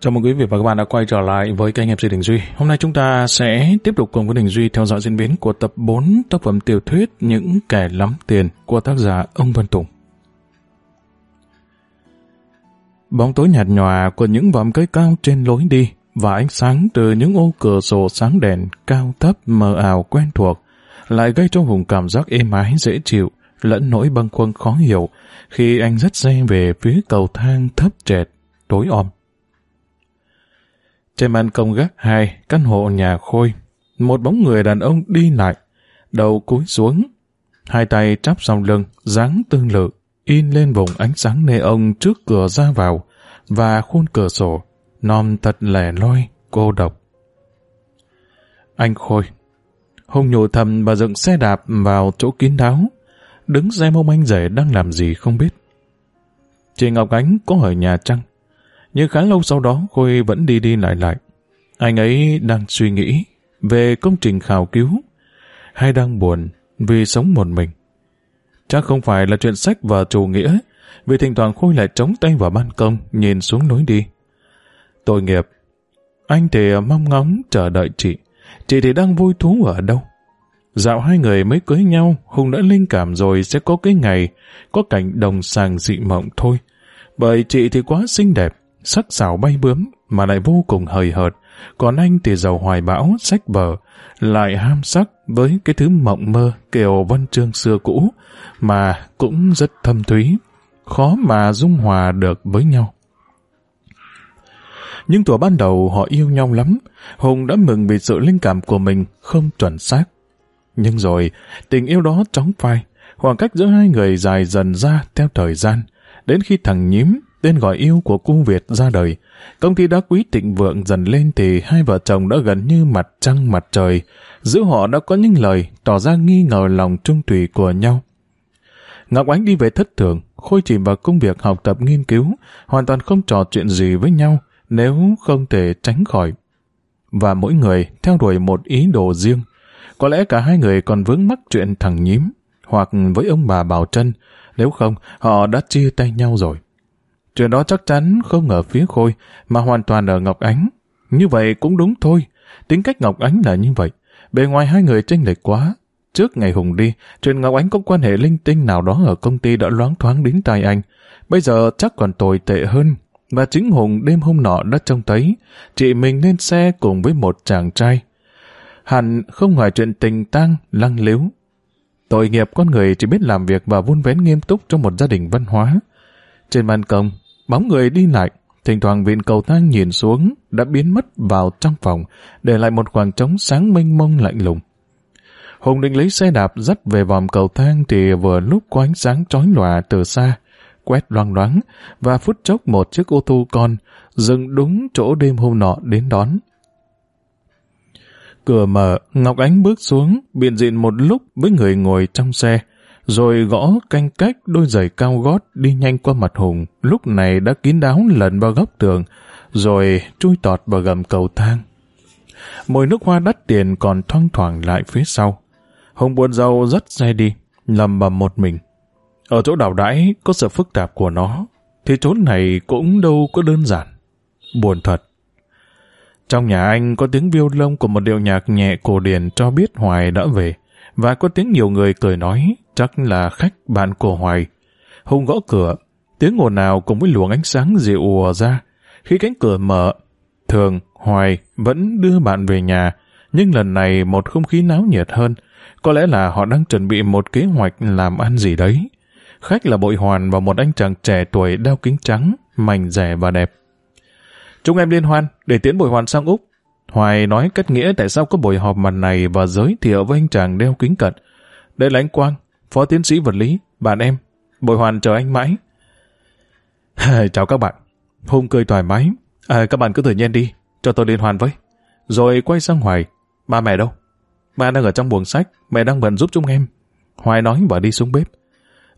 Chào mừng quý vị và các bạn đã quay trở lại với kênh MC Đình Duy. Hôm nay chúng ta sẽ tiếp tục cùng với Đình Duy theo dõi diễn biến của tập 4 tác phẩm tiểu thuyết Những kẻ lắm tiền của tác giả ông Vân Tùng. Bóng tối nhạt nhòa của những vòm cây cao trên lối đi và ánh sáng từ những ô cửa sổ sáng đèn cao thấp mờ ảo quen thuộc lại gây cho Hùng cảm giác êm ái dễ chịu lẫn nỗi bâng khuâng khó hiểu khi anh dắt xe về phía cầu thang thấp trệt, tối om. Trên ban công gác hai, căn hộ nhà Khôi, một bóng người đàn ông đi lại, đầu cúi xuống, hai tay chắp sau lưng, dáng tương lự, in lên vùng ánh sáng neon trước cửa ra vào và khuôn cửa sổ, non thật lẻ loi, cô độc. Anh Khôi Hùng nhổ thầm và dựng xe đạp vào chỗ kín đáo, đứng xem ông anh rể đang làm gì không biết. Chị Ngọc Ánh có ở nhà chăng nhưng khá lâu sau đó Khôi vẫn đi đi lại lại. Anh ấy đang suy nghĩ về công trình khảo cứu, hay đang buồn vì sống một mình. Chắc không phải là chuyện sách và chủ nghĩa, vì thỉnh thoảng Khôi lại chống tay vào ban công nhìn xuống lối đi. Tội nghiệp, anh thì mong ngóng chờ đợi chị, chị thì đang vui thú ở đâu. Dạo hai người mới cưới nhau, Hùng đã linh cảm rồi sẽ có cái ngày, có cảnh đồng sàng dị mộng thôi. Bởi chị thì quá xinh đẹp, sắc sảo bay bướm, mà lại vô cùng hời hợt, còn anh thì giàu hoài bão, sách bờ, lại ham sắc với cái thứ mộng mơ kiểu văn chương xưa cũ, mà cũng rất thâm thúy, khó mà dung hòa được với nhau. Nhưng tuổi ban đầu họ yêu nhau lắm, Hùng đã mừng vì sự linh cảm của mình không chuẩn xác. Nhưng rồi, tình yêu đó chóng phai, khoảng cách giữa hai người dài dần ra theo thời gian, đến khi thằng nhím tên gọi yêu của cung Việt ra đời. Công ty đá quý tịnh vượng dần lên thì hai vợ chồng đã gần như mặt trăng mặt trời. Giữa họ đã có những lời tỏ ra nghi ngờ lòng trung thủy của nhau. Ngọc Ánh đi về thất thường, khôi chìm vào công việc học tập nghiên cứu, hoàn toàn không trò chuyện gì với nhau nếu không thể tránh khỏi. Và mỗi người theo đuổi một ý đồ riêng. Có lẽ cả hai người còn vướng mắc chuyện thằng nhím, hoặc với ông bà Bảo Trân, nếu không họ đã chia tay nhau rồi. Chuyện đó chắc chắn không ở phía Khôi, mà hoàn toàn ở Ngọc Ánh. Như vậy cũng đúng thôi. Tính cách Ngọc Ánh là như vậy. Bề ngoài hai người tranh lệch quá. Trước ngày Hùng đi, chuyện Ngọc Ánh có quan hệ linh tinh nào đó ở công ty đã loáng thoáng đến tai anh. Bây giờ chắc còn tồi tệ hơn. Và chính Hùng đêm hôm nọ đã trông thấy chị mình lên xe cùng với một chàng trai. Hẳn không ngoài chuyện tình tang, lăng liếu. Tội nghiệp con người chỉ biết làm việc và vun vén nghiêm túc trong một gia đình văn hóa. Trên ban công, Bóng người đi lại, thỉnh thoảng viện cầu thang nhìn xuống, đã biến mất vào trong phòng, để lại một khoảng trống sáng mênh mông lạnh lùng. Hùng định lấy xe đạp dắt về vòng cầu thang thì vừa lúc có ánh sáng chói lòa từ xa, quét loang loáng, và phút chốc một chiếc ô tô con dừng đúng chỗ đêm hôm nọ đến đón. Cửa mở, Ngọc Ánh bước xuống, biện diện một lúc với người ngồi trong xe, rồi gõ canh cách đôi giày cao gót đi nhanh qua mặt Hùng, lúc này đã kín đáo lần vào góc tường, rồi chui tọt vào gầm cầu thang. Mùi nước hoa đắt tiền còn thoang thoảng lại phía sau. Hùng buồn rầu rất xe đi, lầm bầm một mình. Ở chỗ đảo đãi có sự phức tạp của nó, thì chỗ này cũng đâu có đơn giản. Buồn thật. Trong nhà anh có tiếng viêu lông của một điệu nhạc nhẹ cổ điển cho biết Hoài đã về, và có tiếng nhiều người cười nói, chắc là khách bạn của Hoài. Hùng gõ cửa, tiếng ồn nào cùng với luồng ánh sáng dịu ùa ra. Khi cánh cửa mở, thường Hoài vẫn đưa bạn về nhà, nhưng lần này một không khí náo nhiệt hơn. Có lẽ là họ đang chuẩn bị một kế hoạch làm ăn gì đấy. Khách là bội hoàn và một anh chàng trẻ tuổi đeo kính trắng, mảnh rẻ và đẹp. Chúng em liên hoan để tiến bội hoàn sang Úc. Hoài nói cách nghĩa tại sao có buổi họp mặt này và giới thiệu với anh chàng đeo kính cận. Đây là anh Quang, phó tiến sĩ vật lý, bạn em. bồi hoàn chờ anh mãi. Chào các bạn. Hùng cười thoải mái. À, các bạn cứ tự nhiên đi, cho tôi liên hoàn với. Rồi quay sang Hoài. Ba mẹ đâu? Ba đang ở trong buồng sách, mẹ đang bận giúp chúng em. Hoài nói và đi xuống bếp.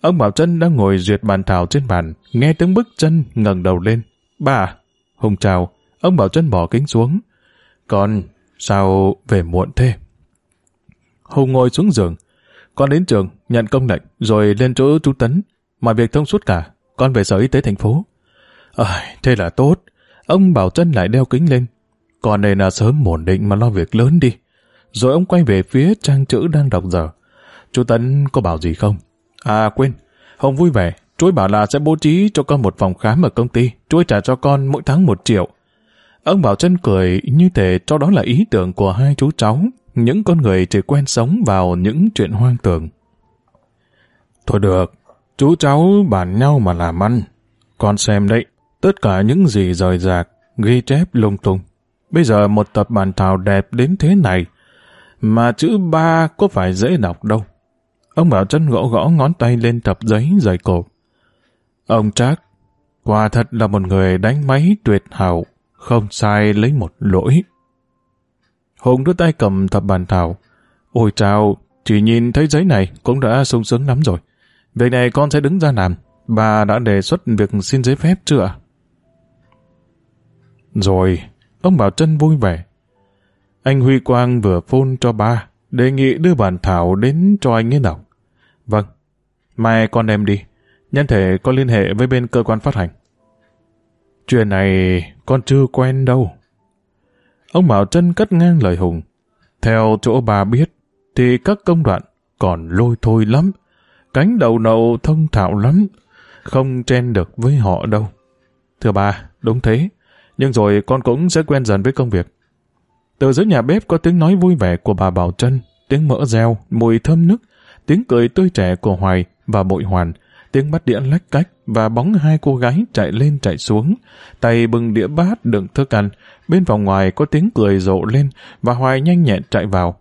Ông Bảo Trân đang ngồi duyệt bàn thảo trên bàn, nghe tiếng bước chân ngẩng đầu lên. Ba à, Hùng chào. Ông Bảo Trân bỏ kính xuống. Con, sao về muộn thế? Hùng ngồi xuống giường. Con đến trường, nhận công lệnh, rồi lên chỗ chú Tấn. Mọi việc thông suốt cả, con về sở y tế thành phố. À, thế là tốt. Ông Bảo chân lại đeo kính lên. Còn này là sớm ổn định mà lo việc lớn đi. Rồi ông quay về phía trang chữ đang đọc giờ. Chú Tấn có bảo gì không? À quên, Hồng vui vẻ, chú bảo là sẽ bố trí cho con một phòng khám ở công ty, chú trả cho con mỗi tháng một triệu. Ông Bảo chân cười như thể cho đó là ý tưởng của hai chú cháu, những con người chỉ quen sống vào những chuyện hoang tưởng. Thôi được, chú cháu bàn nhau mà làm ăn. Con xem đấy, tất cả những gì rời rạc, ghi chép lung tung. Bây giờ một tập bản thảo đẹp đến thế này, mà chữ ba có phải dễ đọc đâu. Ông Bảo chân gõ gõ ngón tay lên tập giấy dày cổ. Ông Trác, quả thật là một người đánh máy tuyệt hảo, không sai lấy một lỗi. Hùng đưa tay cầm tập bàn thảo. Ôi chào, chỉ nhìn thấy giấy này cũng đã sung sướng lắm rồi. Việc này con sẽ đứng ra làm. Bà đã đề xuất việc xin giấy phép chưa Rồi, ông Bảo Trân vui vẻ. Anh Huy Quang vừa phone cho ba, đề nghị đưa bản thảo đến cho anh ấy đọc. Vâng, mai con đem đi. Nhân thể có liên hệ với bên cơ quan phát hành. Chuyện này con chưa quen đâu. Ông Bảo Trân cất ngang lời Hùng. Theo chỗ bà biết, thì các công đoạn còn lôi thôi lắm. Cánh đầu nậu thông thạo lắm. Không chen được với họ đâu. Thưa bà, đúng thế. Nhưng rồi con cũng sẽ quen dần với công việc. Từ dưới nhà bếp có tiếng nói vui vẻ của bà Bảo Trân, tiếng mỡ reo, mùi thơm nức, tiếng cười tươi trẻ của Hoài và Bội Hoàn, tiếng bắt đĩa lách cách và bóng hai cô gái chạy lên chạy xuống, tay bưng đĩa bát đựng thức ăn, bên vòng ngoài có tiếng cười rộ lên và Hoài nhanh nhẹn chạy vào.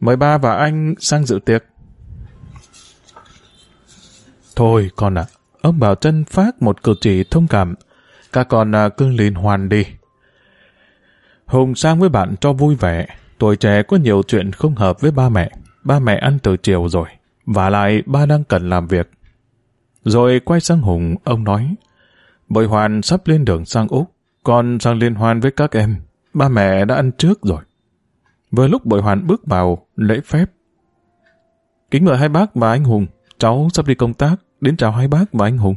Mời ba và anh sang dự tiệc. Thôi con ạ, ông Bảo chân phát một cử chỉ thông cảm, các con à, cứ liên hoàn đi. Hùng sang với bạn cho vui vẻ, tuổi trẻ có nhiều chuyện không hợp với ba mẹ. Ba mẹ ăn từ chiều rồi, và lại ba đang cần làm việc. Rồi quay sang Hùng, ông nói, Bội Hoàn sắp lên đường sang Úc, con sang liên hoan với các em, ba mẹ đã ăn trước rồi. Vừa lúc Bội Hoàn bước vào, lễ phép. Kính mời hai bác và anh Hùng, cháu sắp đi công tác, đến chào hai bác và anh Hùng.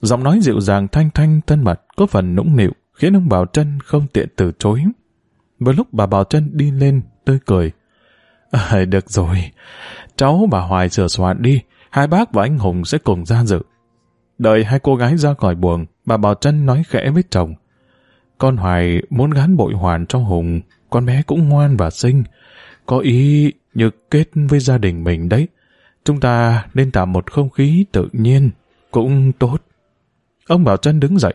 Giọng nói dịu dàng thanh thanh thân mật, có phần nũng nịu, khiến ông Bảo Trân không tiện từ chối. Vừa lúc bà Bảo Trân đi lên, tươi cười. À, được rồi, cháu bà Hoài sửa soạn đi, hai bác và anh Hùng sẽ cùng ra dự. Đợi hai cô gái ra khỏi buồng, bà Bảo Trân nói khẽ với chồng. Con Hoài muốn gán bội hoàn cho Hùng, con bé cũng ngoan và xinh, có ý như kết với gia đình mình đấy. Chúng ta nên tạo một không khí tự nhiên, cũng tốt. Ông Bảo Trân đứng dậy.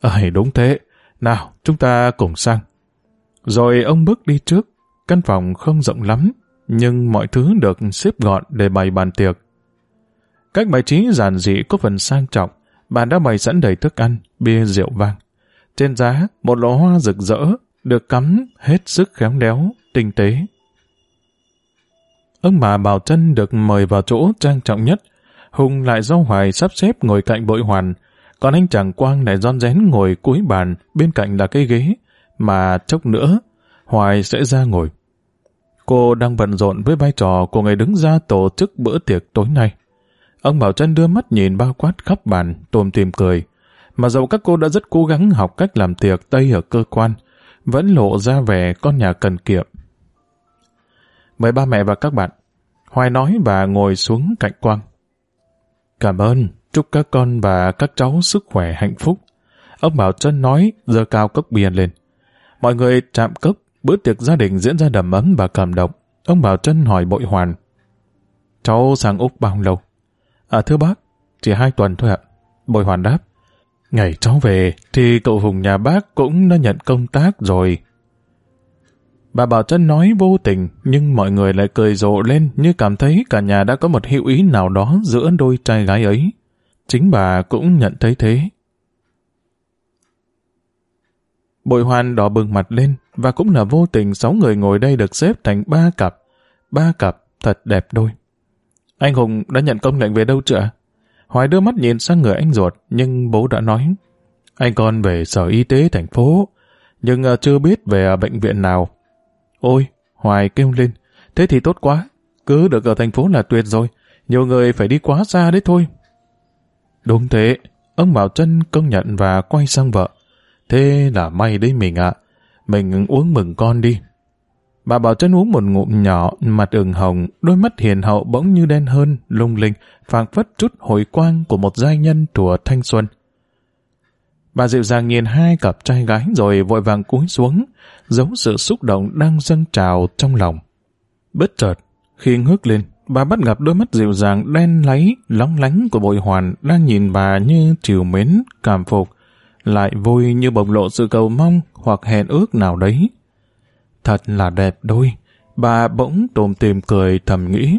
Ờ, đúng thế. Nào, chúng ta cùng sang. Rồi ông bước đi trước. Căn phòng không rộng lắm, nhưng mọi thứ được xếp gọn để bày bàn tiệc. Cách bài trí giản dị có phần sang trọng, bàn đã bày sẵn đầy thức ăn, bia rượu vang. Trên giá, một lọ hoa rực rỡ, được cắm hết sức khéo léo, tinh tế. Ông bà Bảo Trân được mời vào chỗ trang trọng nhất, Hùng lại do Hoài sắp xếp ngồi cạnh bội hoàn, còn anh chàng Quang lại ron rén ngồi cuối bàn, bên cạnh là cái ghế, mà chốc nữa, Hoài sẽ ra ngồi. Cô đang bận rộn với vai trò của người đứng ra tổ chức bữa tiệc tối nay. Ông Bảo Trân đưa mắt nhìn bao quát khắp bàn, tôm tìm cười. Mà dẫu các cô đã rất cố gắng học cách làm tiệc Tây ở cơ quan, vẫn lộ ra vẻ con nhà cần kiệm. Mời ba mẹ và các bạn. Hoài nói và ngồi xuống cạnh Quang. Cảm ơn, chúc các con và các cháu sức khỏe hạnh phúc. Ông Bảo Trân nói, giơ cao cốc bia lên. Mọi người chạm cốc, bữa tiệc gia đình diễn ra đầm ấm và cảm động. Ông Bảo Trân hỏi bội hoàn. Cháu sang Úc bao lâu? À thưa bác, chỉ hai tuần thôi ạ. Bội hoàn đáp. Ngày cháu về thì cậu Hùng nhà bác cũng đã nhận công tác rồi. Bà Bảo Trân nói vô tình, nhưng mọi người lại cười rộ lên như cảm thấy cả nhà đã có một hiệu ý nào đó giữa đôi trai gái ấy. Chính bà cũng nhận thấy thế. Bội hoàn đỏ bừng mặt lên, và cũng là vô tình sáu người ngồi đây được xếp thành ba cặp. Ba cặp thật đẹp đôi. Anh Hùng đã nhận công lệnh về đâu chưa? Hoài đưa mắt nhìn sang người anh ruột, nhưng bố đã nói. Anh con về sở y tế thành phố, nhưng ờ, chưa biết về bệnh viện nào. Ôi, Hoài kêu lên, thế thì tốt quá. Cứ được ở thành phố là tuyệt rồi. Nhiều người phải đi quá xa đấy thôi. Đúng thế. Ông Bảo Trân công nhận và quay sang vợ. Thế là may đấy mình ạ. Mình uống mừng con đi. Bà Bảo Trân uống một ngụm nhỏ, mặt ửng hồng, đôi mắt hiền hậu bỗng như đen hơn, lung linh, phảng phất chút hồi quang của một giai nhân tuổi thanh xuân. Bà dịu dàng nhìn hai cặp trai gái rồi vội vàng cúi xuống, giấu sự xúc động đang dâng trào trong lòng. Bất chợt, khi ngước lên, bà bắt gặp đôi mắt dịu dàng đen láy, lóng lánh của bội hoàn đang nhìn bà như chiều mến, cảm phục, lại vui như bộc lộ sự cầu mong hoặc hẹn ước nào đấy. Thật là đẹp đôi, bà bỗng tồm tìm cười thầm nghĩ.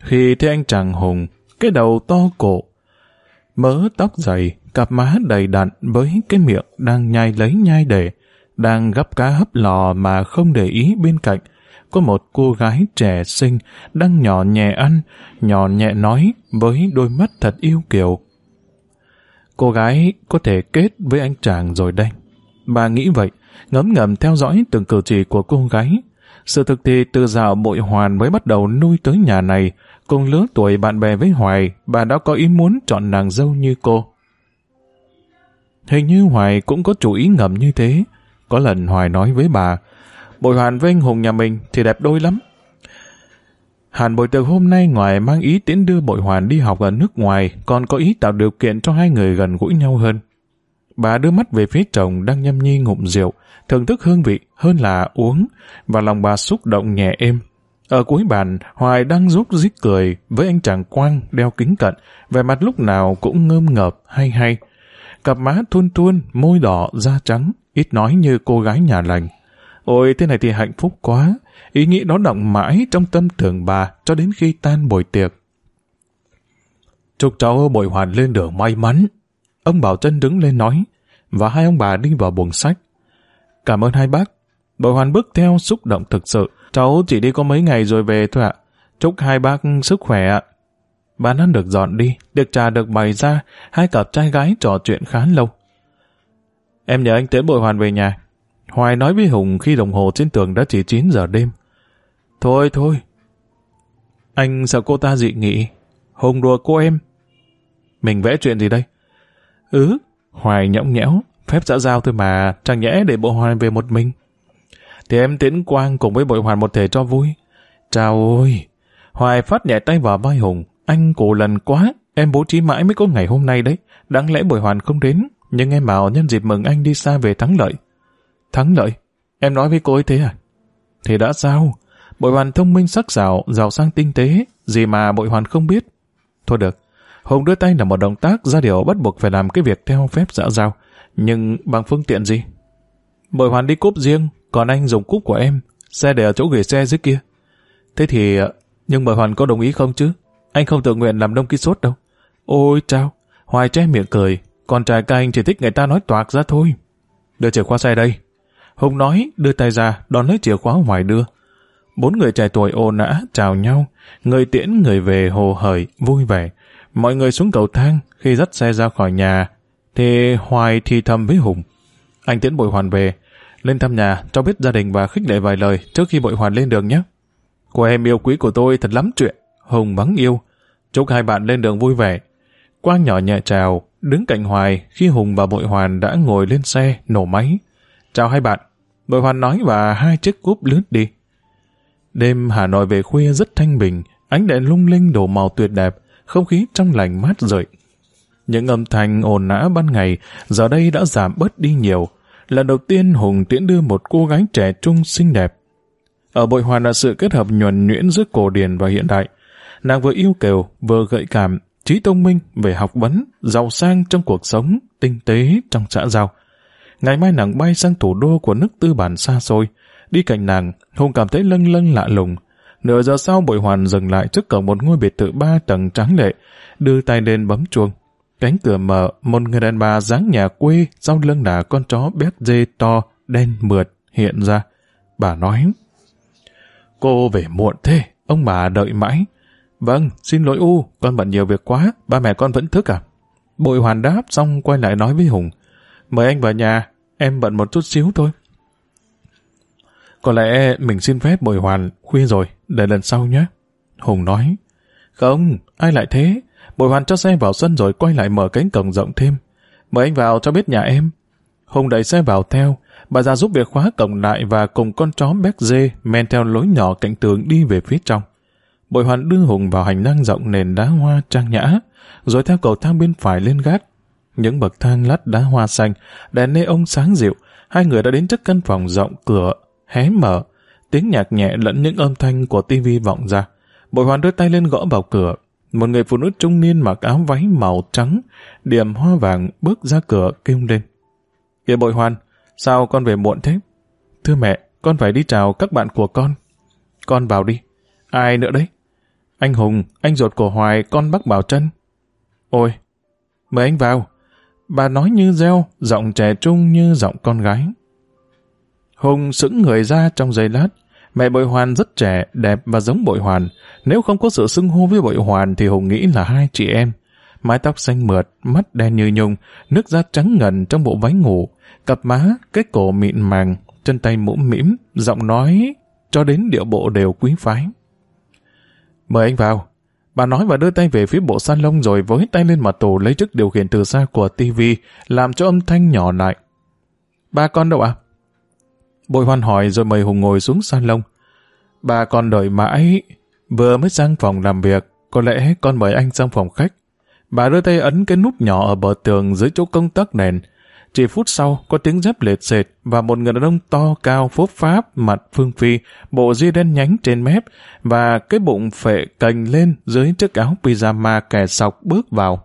Khi thấy anh chàng Hùng, cái đầu to cổ, mớ tóc dày, cặp má đầy đặn với cái miệng đang nhai lấy nhai để, đang gấp cá hấp lò mà không để ý bên cạnh, có một cô gái trẻ xinh đang nhỏ nhẹ ăn, nhỏ nhẹ nói với đôi mắt thật yêu kiều. Cô gái có thể kết với anh chàng rồi đây. Bà nghĩ vậy, ngấm ngầm theo dõi từng cử chỉ của cô gái. Sự thực thì từ dạo bội hoàn mới bắt đầu nuôi tới nhà này, cùng lứa tuổi bạn bè với Hoài, bà đã có ý muốn chọn nàng dâu như cô. Hình như Hoài cũng có chủ ý ngầm như thế. Có lần Hoài nói với bà, bội hoàn với anh Hùng nhà mình thì đẹp đôi lắm. Hàn bội từ hôm nay ngoài mang ý tiến đưa bội hoàn đi học ở nước ngoài, còn có ý tạo điều kiện cho hai người gần gũi nhau hơn. Bà đưa mắt về phía chồng đang nhâm nhi ngụm rượu, thưởng thức hương vị hơn là uống, và lòng bà xúc động nhẹ êm. Ở cuối bàn, Hoài đang rút rít cười với anh chàng Quang đeo kính cận, vẻ mặt lúc nào cũng ngơm ngợp hay hay. Cặp má thun thun, môi đỏ, da trắng, ít nói như cô gái nhà lành. Ôi, thế này thì hạnh phúc quá. Ý nghĩ đó động mãi trong tâm tưởng bà cho đến khi tan buổi tiệc. Chúc cháu bội hoàn lên đường may mắn. Ông Bảo Trân đứng lên nói, và hai ông bà đi vào buồng sách. Cảm ơn hai bác. Bội hoàn bước theo xúc động thực sự. Cháu chỉ đi có mấy ngày rồi về thôi ạ. Chúc hai bác sức khỏe ạ. Bàn ăn được dọn đi, được trà được bày ra, hai cặp trai gái trò chuyện khá lâu. Em nhờ anh tiễn bội hoàn về nhà. Hoài nói với Hùng khi đồng hồ trên tường đã chỉ 9 giờ đêm. Thôi thôi. Anh sợ cô ta dị nghị. Hùng đùa cô em. Mình vẽ chuyện gì đây? Ừ, Hoài nhõng nhẽo, phép xã giao thôi mà, chẳng nhẽ để bộ hoàn về một mình. Thì em tiễn quang cùng với bội hoàn một thể cho vui. Chào ôi! Hoài phát nhẹ tay vào vai Hùng. Anh cổ lần quá, em bố trí mãi mới có ngày hôm nay đấy. Đáng lẽ bội hoàn không đến, nhưng em bảo nhân dịp mừng anh đi xa về thắng lợi. Thắng lợi? Em nói với cô ấy thế à? Thì đã sao? Bội hoàn thông minh sắc sảo, giàu sang tinh tế, gì mà bội hoàn không biết. Thôi được, Hùng đưa tay là một động tác ra điều bắt buộc phải làm cái việc theo phép xã giao. Nhưng bằng phương tiện gì? Bội hoàn đi cúp riêng, còn anh dùng cúp của em. Xe để ở chỗ gửi xe dưới kia. Thế thì... Nhưng bội hoàn có đồng ý không chứ? Anh không tự nguyện làm đông ký sốt đâu. Ôi chao! Hoài che miệng cười. Con trai ca anh chỉ thích người ta nói toạc ra thôi. Đưa chìa khóa xe đây. Hùng nói, đưa tay ra, đón lấy chìa khóa Hoài đưa. Bốn người trẻ tuổi ồ nã, chào nhau. Người tiễn, người về hồ hởi, vui vẻ. Mọi người xuống cầu thang, khi dắt xe ra khỏi nhà, thì Hoài thì thầm với Hùng. Anh tiễn bội hoàn về, lên thăm nhà, cho biết gia đình và khích lệ vài lời trước khi bội hoàn lên đường nhé. Cô em yêu quý của tôi thật lắm chuyện. Hùng vắng yêu. Chúc hai bạn lên đường vui vẻ. Quang nhỏ nhẹ chào, đứng cạnh Hoài khi Hùng và bội hoàn đã ngồi lên xe, nổ máy. Chào hai bạn. Bội hoàn nói và hai chiếc cúp lướt đi. Đêm Hà Nội về khuya rất thanh bình, ánh đèn lung linh đổ màu tuyệt đẹp, không khí trong lành mát rượi. Những âm thanh ồn ào ban ngày giờ đây đã giảm bớt đi nhiều. Lần đầu tiên Hùng tiễn đưa một cô gái trẻ trung xinh đẹp. Ở bội hoàn là sự kết hợp nhuần nhuyễn giữa cổ điển và hiện đại. Nàng vừa yêu kiều, vừa gợi cảm, trí thông minh về học vấn, giàu sang trong cuộc sống, tinh tế trong xã giao. Ngày mai nàng bay sang thủ đô của nước tư bản xa xôi. Đi cạnh nàng, Hùng cảm thấy lâng lâng lạ lùng, Nửa giờ sau bội hoàn dừng lại trước cổng một ngôi biệt thự ba tầng trắng lệ, đưa tay lên bấm chuông. Cánh cửa mở, một người đàn bà dáng nhà quê, sau lưng là con chó béc dê to, đen mượt, hiện ra. Bà nói, Cô về muộn thế, ông bà đợi mãi. Vâng, xin lỗi U, con bận nhiều việc quá, ba mẹ con vẫn thức à? Bội hoàn đáp xong quay lại nói với Hùng, mời anh vào nhà, em bận một chút xíu thôi. Có lẽ mình xin phép bồi hoàn, khuya rồi, để lần sau nhé. Hùng nói, không, ai lại thế? Bội hoàn cho xe vào sân rồi quay lại mở cánh cổng rộng thêm. Mời anh vào cho biết nhà em. Hùng đẩy xe vào theo, bà già giúp việc khóa cổng lại và cùng con chó béc dê men theo lối nhỏ cạnh tường đi về phía trong. Bội hoàn đưa Hùng vào hành lang rộng nền đá hoa trang nhã, rồi theo cầu thang bên phải lên gác. Những bậc thang lát đá hoa xanh, đèn nê ông sáng dịu, hai người đã đến trước căn phòng rộng cửa, hé mở, tiếng nhạc nhẹ lẫn những âm thanh của tivi vọng ra. Bội hoàn đưa tay lên gõ vào cửa, một người phụ nữ trung niên mặc áo váy màu trắng, điểm hoa vàng bước ra cửa kêu lên. Kìa bội hoàn, sao con về muộn thế? Thưa mẹ, con phải đi chào các bạn của con. Con vào đi. Ai nữa đấy? Anh Hùng, anh ruột của Hoài, con bác Bảo Trân. Ôi, mời anh vào. Bà nói như reo, giọng trẻ trung như giọng con gái. Hùng sững người ra trong giây lát. Mẹ bội hoàn rất trẻ, đẹp và giống bội hoàn. Nếu không có sự xưng hô với bội hoàn thì Hùng nghĩ là hai chị em. Mái tóc xanh mượt, mắt đen như nhung, nước da trắng ngần trong bộ váy ngủ, cặp má, cái cổ mịn màng, chân tay mũm mĩm, giọng nói cho đến điệu bộ đều quý phái. Mời anh vào. Bà nói và đưa tay về phía bộ san lông rồi với tay lên mặt tủ lấy chức điều khiển từ xa của tivi làm cho âm thanh nhỏ lại. Ba con đâu ạ? Bội hoan hỏi rồi mời Hùng ngồi xuống san lông. Ba con đợi mãi, vừa mới sang phòng làm việc, có lẽ con mời anh sang phòng khách. Bà đưa tay ấn cái nút nhỏ ở bờ tường dưới chỗ công tắc nền. Chỉ phút sau, có tiếng dép lệt sệt và một người đàn ông to cao phốp pháp, mặt phương phi, bộ ria đen nhánh trên mép và cái bụng phệ cành lên dưới chiếc áo pyjama kẻ sọc bước vào.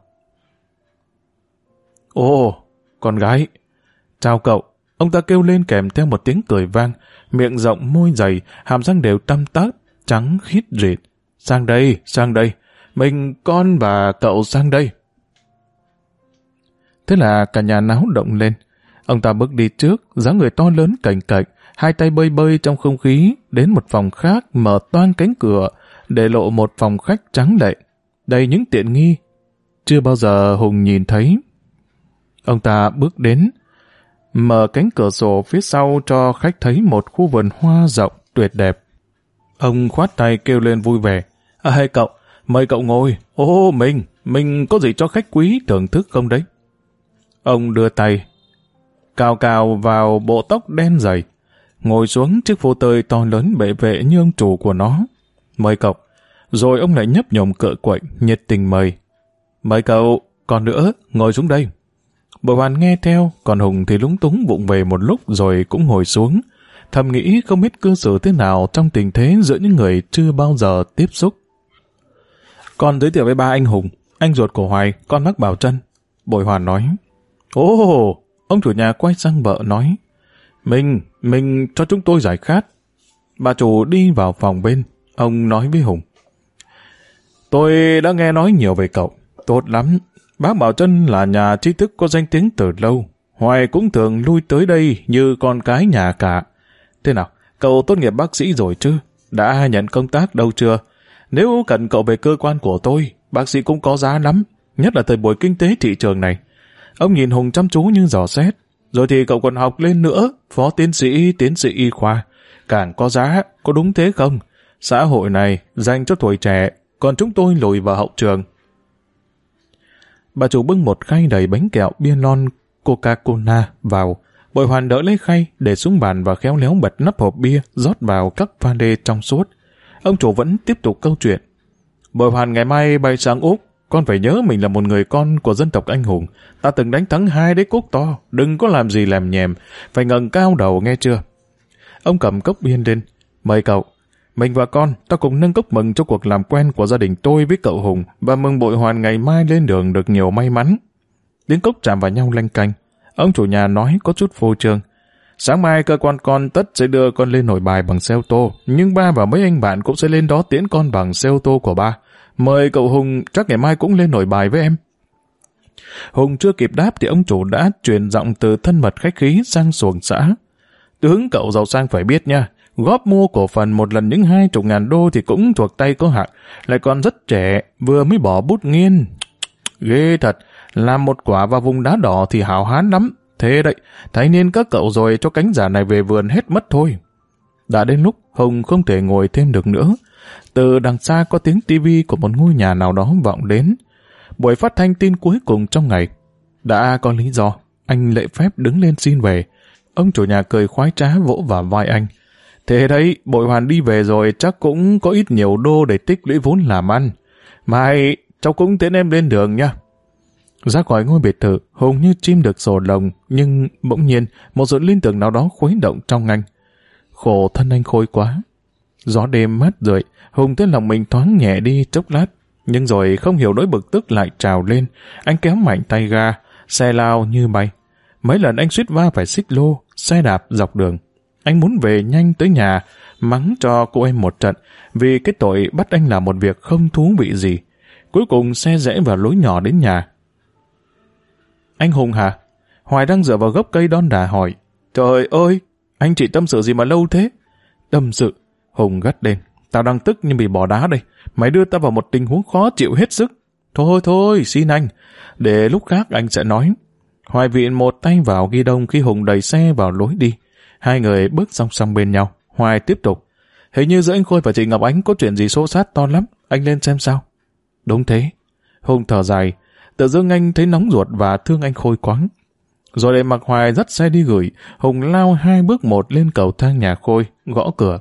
Ồ, con gái. Chào cậu. Ông ta kêu lên kèm theo một tiếng cười vang, miệng rộng môi dày, hàm răng đều tăm tát trắng khít rịt. Sang đây, sang đây. Mình, con và cậu sang đây. Thế là cả nhà náo động lên. Ông ta bước đi trước, dáng người to lớn cành cạnh, hai tay bơi bơi trong không khí, đến một phòng khác mở toan cánh cửa, để lộ một phòng khách trắng lệ, đầy những tiện nghi. Chưa bao giờ Hùng nhìn thấy. Ông ta bước đến, mở cánh cửa sổ phía sau cho khách thấy một khu vườn hoa rộng, tuyệt đẹp. Ông khoát tay kêu lên vui vẻ. À hay cậu, mời cậu ngồi. Ô, mình, mình có gì cho khách quý thưởng thức không đấy? Ông đưa tay, cào cào vào bộ tóc đen dày, ngồi xuống chiếc phô tơi to lớn bệ vệ như ông chủ của nó. Mời cậu. Rồi ông lại nhấp nhổm cỡ quậy, nhiệt tình mời. Mời cậu, còn nữa, ngồi xuống đây. Bộ hoàn nghe theo, còn Hùng thì lúng túng vụng về một lúc rồi cũng ngồi xuống. Thầm nghĩ không biết cư xử thế nào trong tình thế giữa những người chưa bao giờ tiếp xúc. Con giới thiệu với ba anh Hùng, anh ruột của Hoài, con mắc bảo chân. Bội Hoàn nói. Ồ, ông chủ nhà quay sang vợ nói. Mình, mình cho chúng tôi giải khát. Bà chủ đi vào phòng bên, ông nói với Hùng. Tôi đã nghe nói nhiều về cậu, tốt lắm. Bác Bảo Trân là nhà trí thức có danh tiếng từ lâu. Hoài cũng thường lui tới đây như con cái nhà cả. Thế nào, cậu tốt nghiệp bác sĩ rồi chứ? Đã nhận công tác đâu chưa? Nếu cần cậu về cơ quan của tôi, bác sĩ cũng có giá lắm, nhất là thời buổi kinh tế thị trường này. Ông nhìn Hùng chăm chú như dò xét. Rồi thì cậu còn học lên nữa, phó tiến sĩ, tiến sĩ y khoa. Càng có giá, có đúng thế không? Xã hội này dành cho tuổi trẻ, còn chúng tôi lùi vào hậu trường. Bà chủ bưng một khay đầy bánh kẹo bia lon Coca-Cola vào. Bội hoàn đỡ lấy khay, để xuống bàn và khéo léo bật nắp hộp bia rót vào các pha lê trong suốt. Ông chủ vẫn tiếp tục câu chuyện. Bội hoàn ngày mai bay sang Úc, con phải nhớ mình là một người con của dân tộc anh hùng. Ta từng đánh thắng hai đế quốc to. Đừng có làm gì làm nhèm. Phải ngẩng cao đầu nghe chưa? Ông cầm cốc biên lên. Mời cậu. Mình và con, ta cùng nâng cốc mừng cho cuộc làm quen của gia đình tôi với cậu Hùng và mừng bội hoàn ngày mai lên đường được nhiều may mắn. tiếng cốc chạm vào nhau lanh canh. Ông chủ nhà nói có chút phô trương. Sáng mai cơ quan con tất sẽ đưa con lên nổi bài bằng xe ô tô, nhưng ba và mấy anh bạn cũng sẽ lên đó tiễn con bằng xe ô tô của ba. Mời cậu Hùng chắc ngày mai cũng lên nổi bài với em. Hùng chưa kịp đáp thì ông chủ đã truyền giọng từ thân mật khách khí sang xuồng xã. Tướng cậu giàu sang phải biết nha, góp mua cổ phần một lần những hai chục ngàn đô thì cũng thuộc tay có hạng, lại còn rất trẻ, vừa mới bỏ bút nghiên. Ghê thật, làm một quả vào vùng đá đỏ thì hào hán lắm. Thế đấy, thấy niên các cậu rồi cho cánh giả này về vườn hết mất thôi. Đã đến lúc Hùng không thể ngồi thêm được nữa, từ đằng xa có tiếng tivi của một ngôi nhà nào đó vọng đến. Buổi phát thanh tin cuối cùng trong ngày. Đã có lý do, anh lệ phép đứng lên xin về. Ông chủ nhà cười khoái trá vỗ vào vai anh. Thế đấy, bội hoàn đi về rồi chắc cũng có ít nhiều đô để tích lũy vốn làm ăn. Mai, cháu cũng tiễn em lên đường nha. Ra khỏi ngôi biệt thự, Hùng như chim được sổ lồng, nhưng bỗng nhiên một sự liên tưởng nào đó khuấy động trong anh. Khổ thân anh khôi quá. Gió đêm mát rượi, Hùng thấy lòng mình thoáng nhẹ đi chốc lát, nhưng rồi không hiểu nỗi bực tức lại trào lên. Anh kéo mạnh tay ga, xe lao như bay. Mấy lần anh suýt va phải xích lô, xe đạp dọc đường. Anh muốn về nhanh tới nhà, mắng cho cô em một trận, vì cái tội bắt anh làm một việc không thú vị gì. Cuối cùng xe rẽ vào lối nhỏ đến nhà. Anh Hùng hả? Hoài đang dựa vào gốc cây đon đà hỏi. Trời ơi, anh chị tâm sự gì mà lâu thế? Tâm sự. Hùng gắt lên. Tao đang tức nhưng bị bỏ đá đây. Mày đưa tao vào một tình huống khó chịu hết sức. Thôi thôi, xin anh. Để lúc khác anh sẽ nói. Hoài viện một tay vào ghi đông khi Hùng đẩy xe vào lối đi. Hai người bước song song bên nhau. Hoài tiếp tục. Hình như giữa anh Khôi và chị Ngọc Ánh có chuyện gì xô sát to lắm. Anh lên xem sao. Đúng thế. Hùng thở dài. Tự dưng anh thấy nóng ruột và thương anh Khôi quáng. Rồi để mặc Hoài dắt xe đi gửi, Hùng lao hai bước một lên cầu thang nhà Khôi, gõ cửa.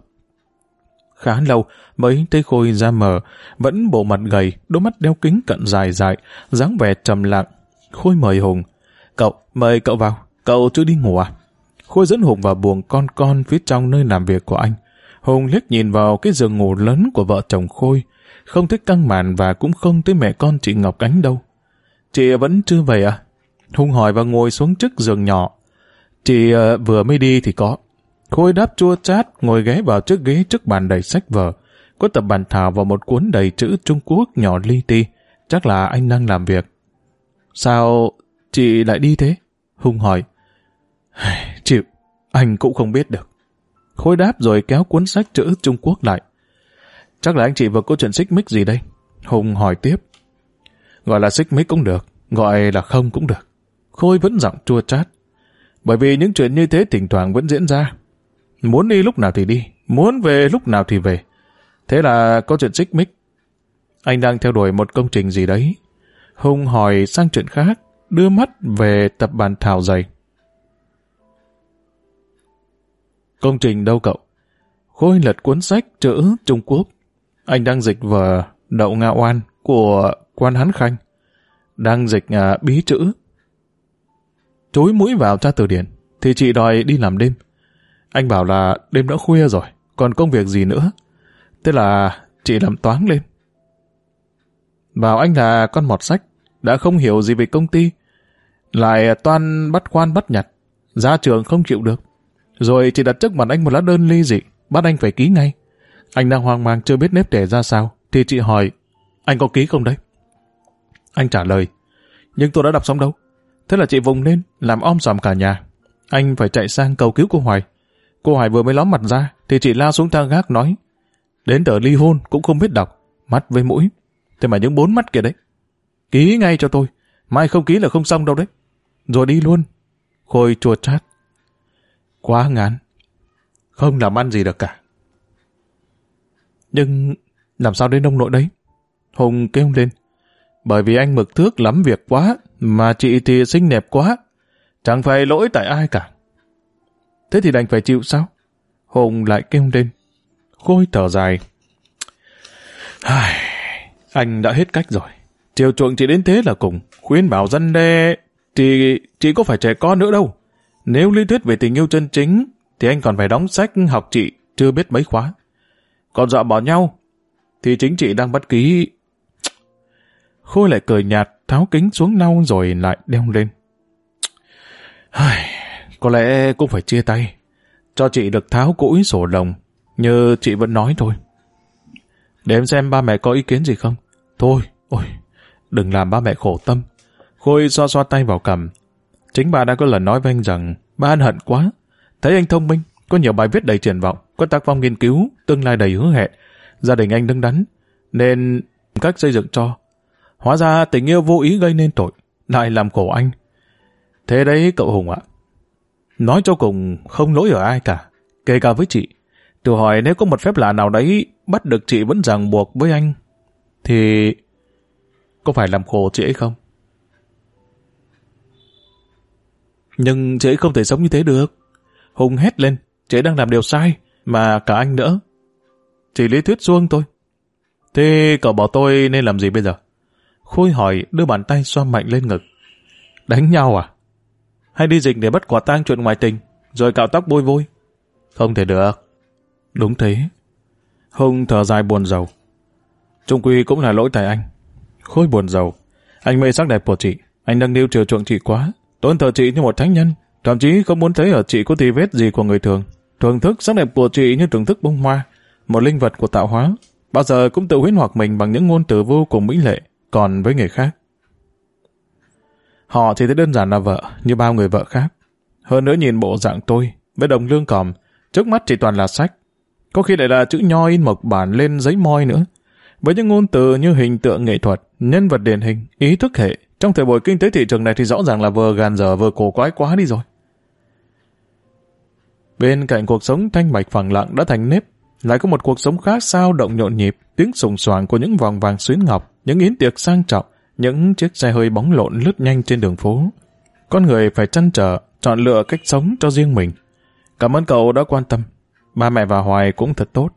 Khá lâu mới thấy Khôi ra mờ, vẫn bộ mặt gầy, đôi mắt đeo kính cận dài dài, dáng vẻ trầm lặng. Khôi mời Hùng. Cậu, mời cậu vào, cậu chưa đi ngủ à? Khôi dẫn Hùng vào buồng con con phía trong nơi làm việc của anh. Hùng liếc nhìn vào cái giường ngủ lớn của vợ chồng Khôi, không thích căng màn và cũng không tới mẹ con chị Ngọc Ánh đâu. Chị vẫn chưa về à? Hùng hỏi và ngồi xuống trước giường nhỏ. Chị uh, vừa mới đi thì có. Khôi đáp chua chát, ngồi ghé vào chiếc ghế trước bàn đầy sách vở. Có tập bàn thảo và một cuốn đầy chữ Trung Quốc nhỏ li ti. Chắc là anh đang làm việc. Sao chị lại đi thế? Hùng hỏi. Chịu, anh cũng không biết được. Khôi đáp rồi kéo cuốn sách chữ Trung Quốc lại. Chắc là anh chị vừa có chuyện xích mích gì đây? Hùng hỏi tiếp. Gọi là xích mích cũng được, gọi là không cũng được. Khôi vẫn giọng chua chát. Bởi vì những chuyện như thế thỉnh thoảng vẫn diễn ra. Muốn đi lúc nào thì đi, muốn về lúc nào thì về. Thế là có chuyện xích mích. Anh đang theo đuổi một công trình gì đấy. Hùng hỏi sang chuyện khác, đưa mắt về tập bàn thảo dày. Công trình đâu cậu? Khôi lật cuốn sách chữ Trung Quốc. Anh đang dịch vở Đậu Nga Oan của quan Hán Khanh. Đang dịch à, bí chữ. Chối mũi vào tra từ điển, thì chị đòi đi làm đêm. Anh bảo là đêm đã khuya rồi, còn công việc gì nữa. Thế là chị làm toán lên. Bảo anh là con mọt sách, đã không hiểu gì về công ty. Lại toan bắt quan bắt nhặt, ra trường không chịu được. Rồi chị đặt trước mặt anh một lá đơn ly dị, bắt anh phải ký ngay. Anh đang hoang mang chưa biết nếp để ra sao, thì chị hỏi, anh có ký không đấy? Anh trả lời, nhưng tôi đã đọc xong đâu. Thế là chị vùng lên, làm om sòm cả nhà. Anh phải chạy sang cầu cứu cô Hoài. Cô Hải vừa mới ló mặt ra, thì chị lao xuống thang gác nói, đến tờ ly hôn cũng không biết đọc, mắt với mũi. Thế mà những bốn mắt kia đấy. Ký ngay cho tôi, mai không ký là không xong đâu đấy. Rồi đi luôn. Khôi chua chát. Quá ngán. Không làm ăn gì được cả. Nhưng làm sao đến nông nội đấy? Hùng kêu lên. Bởi vì anh mực thước lắm việc quá, mà chị thì xinh đẹp quá. Chẳng phải lỗi tại ai cả. Thế thì đành phải chịu sao? Hùng lại kêu lên. Khôi thở dài. ai, anh đã hết cách rồi. Chiều chuộng chị đến thế là cùng. Khuyên bảo dân đe thì chị có phải trẻ con nữa đâu. Nếu lý thuyết về tình yêu chân chính, thì anh còn phải đóng sách học chị, chưa biết mấy khóa. Còn dọa bỏ nhau, thì chính chị đang bắt ký. Khôi lại cười nhạt, tháo kính xuống lau rồi lại đeo lên. Có lẽ cũng phải chia tay. Cho chị được tháo cũi sổ đồng như chị vẫn nói thôi. Để em xem ba mẹ có ý kiến gì không? Thôi, ôi, đừng làm ba mẹ khổ tâm. Khôi xoa xoa tay vào cầm. Chính bà đã có lần nói với anh rằng ba anh hận quá. Thấy anh thông minh, có nhiều bài viết đầy triển vọng, có tác phong nghiên cứu, tương lai đầy hứa hẹn. Gia đình anh đứng đắn, nên cách xây dựng cho. Hóa ra tình yêu vô ý gây nên tội, lại làm khổ anh. Thế đấy cậu Hùng ạ. Nói cho cùng không lỗi ở ai cả, kể cả với chị. Tôi hỏi nếu có một phép lạ nào đấy bắt được chị vẫn ràng buộc với anh, thì có phải làm khổ chị ấy không? Nhưng chị ấy không thể sống như thế được. Hùng hét lên, chị ấy đang làm điều sai, mà cả anh nữa. Chỉ lý thuyết xuông thôi. Thế cậu bảo tôi nên làm gì bây giờ? Khôi hỏi đưa bàn tay xoa mạnh lên ngực. Đánh nhau à? Hay đi dịch để bắt quả tang chuyện ngoài tình, rồi cạo tóc bôi vôi? Không thể được. Đúng thế. Hùng thở dài buồn rầu. Trung quy cũng là lỗi tại anh. Khôi buồn rầu. Anh mê sắc đẹp của chị. Anh nâng niu chiều chuộng chị quá. Tôn thờ chị như một thánh nhân. Thậm chí không muốn thấy ở chị có tì vết gì của người thường. Thưởng thức sắc đẹp của chị như thưởng thức bông hoa. Một linh vật của tạo hóa. Bao giờ cũng tự huyễn hoặc mình bằng những ngôn từ vô cùng mỹ lệ. Còn với người khác. Họ chỉ thấy đơn giản là vợ, như bao người vợ khác. Hơn nữa nhìn bộ dạng tôi, với đồng lương còm, trước mắt chỉ toàn là sách. Có khi lại là chữ nho in mộc bản lên giấy moi nữa. Với những ngôn từ như hình tượng nghệ thuật, nhân vật điển hình, ý thức hệ, trong thời buổi kinh tế thị trường này thì rõ ràng là vừa gàn dở vừa cổ quái quá đi rồi. Bên cạnh cuộc sống thanh bạch phẳng lặng đã thành nếp, lại có một cuộc sống khác sao động nhộn nhịp, tiếng sùng soàng của những vòng vàng xuyến ngọc, những yến tiệc sang trọng, những chiếc xe hơi bóng lộn lướt nhanh trên đường phố. Con người phải chăn trở, chọn lựa cách sống cho riêng mình. Cảm ơn cậu đã quan tâm. Ba mẹ và Hoài cũng thật tốt.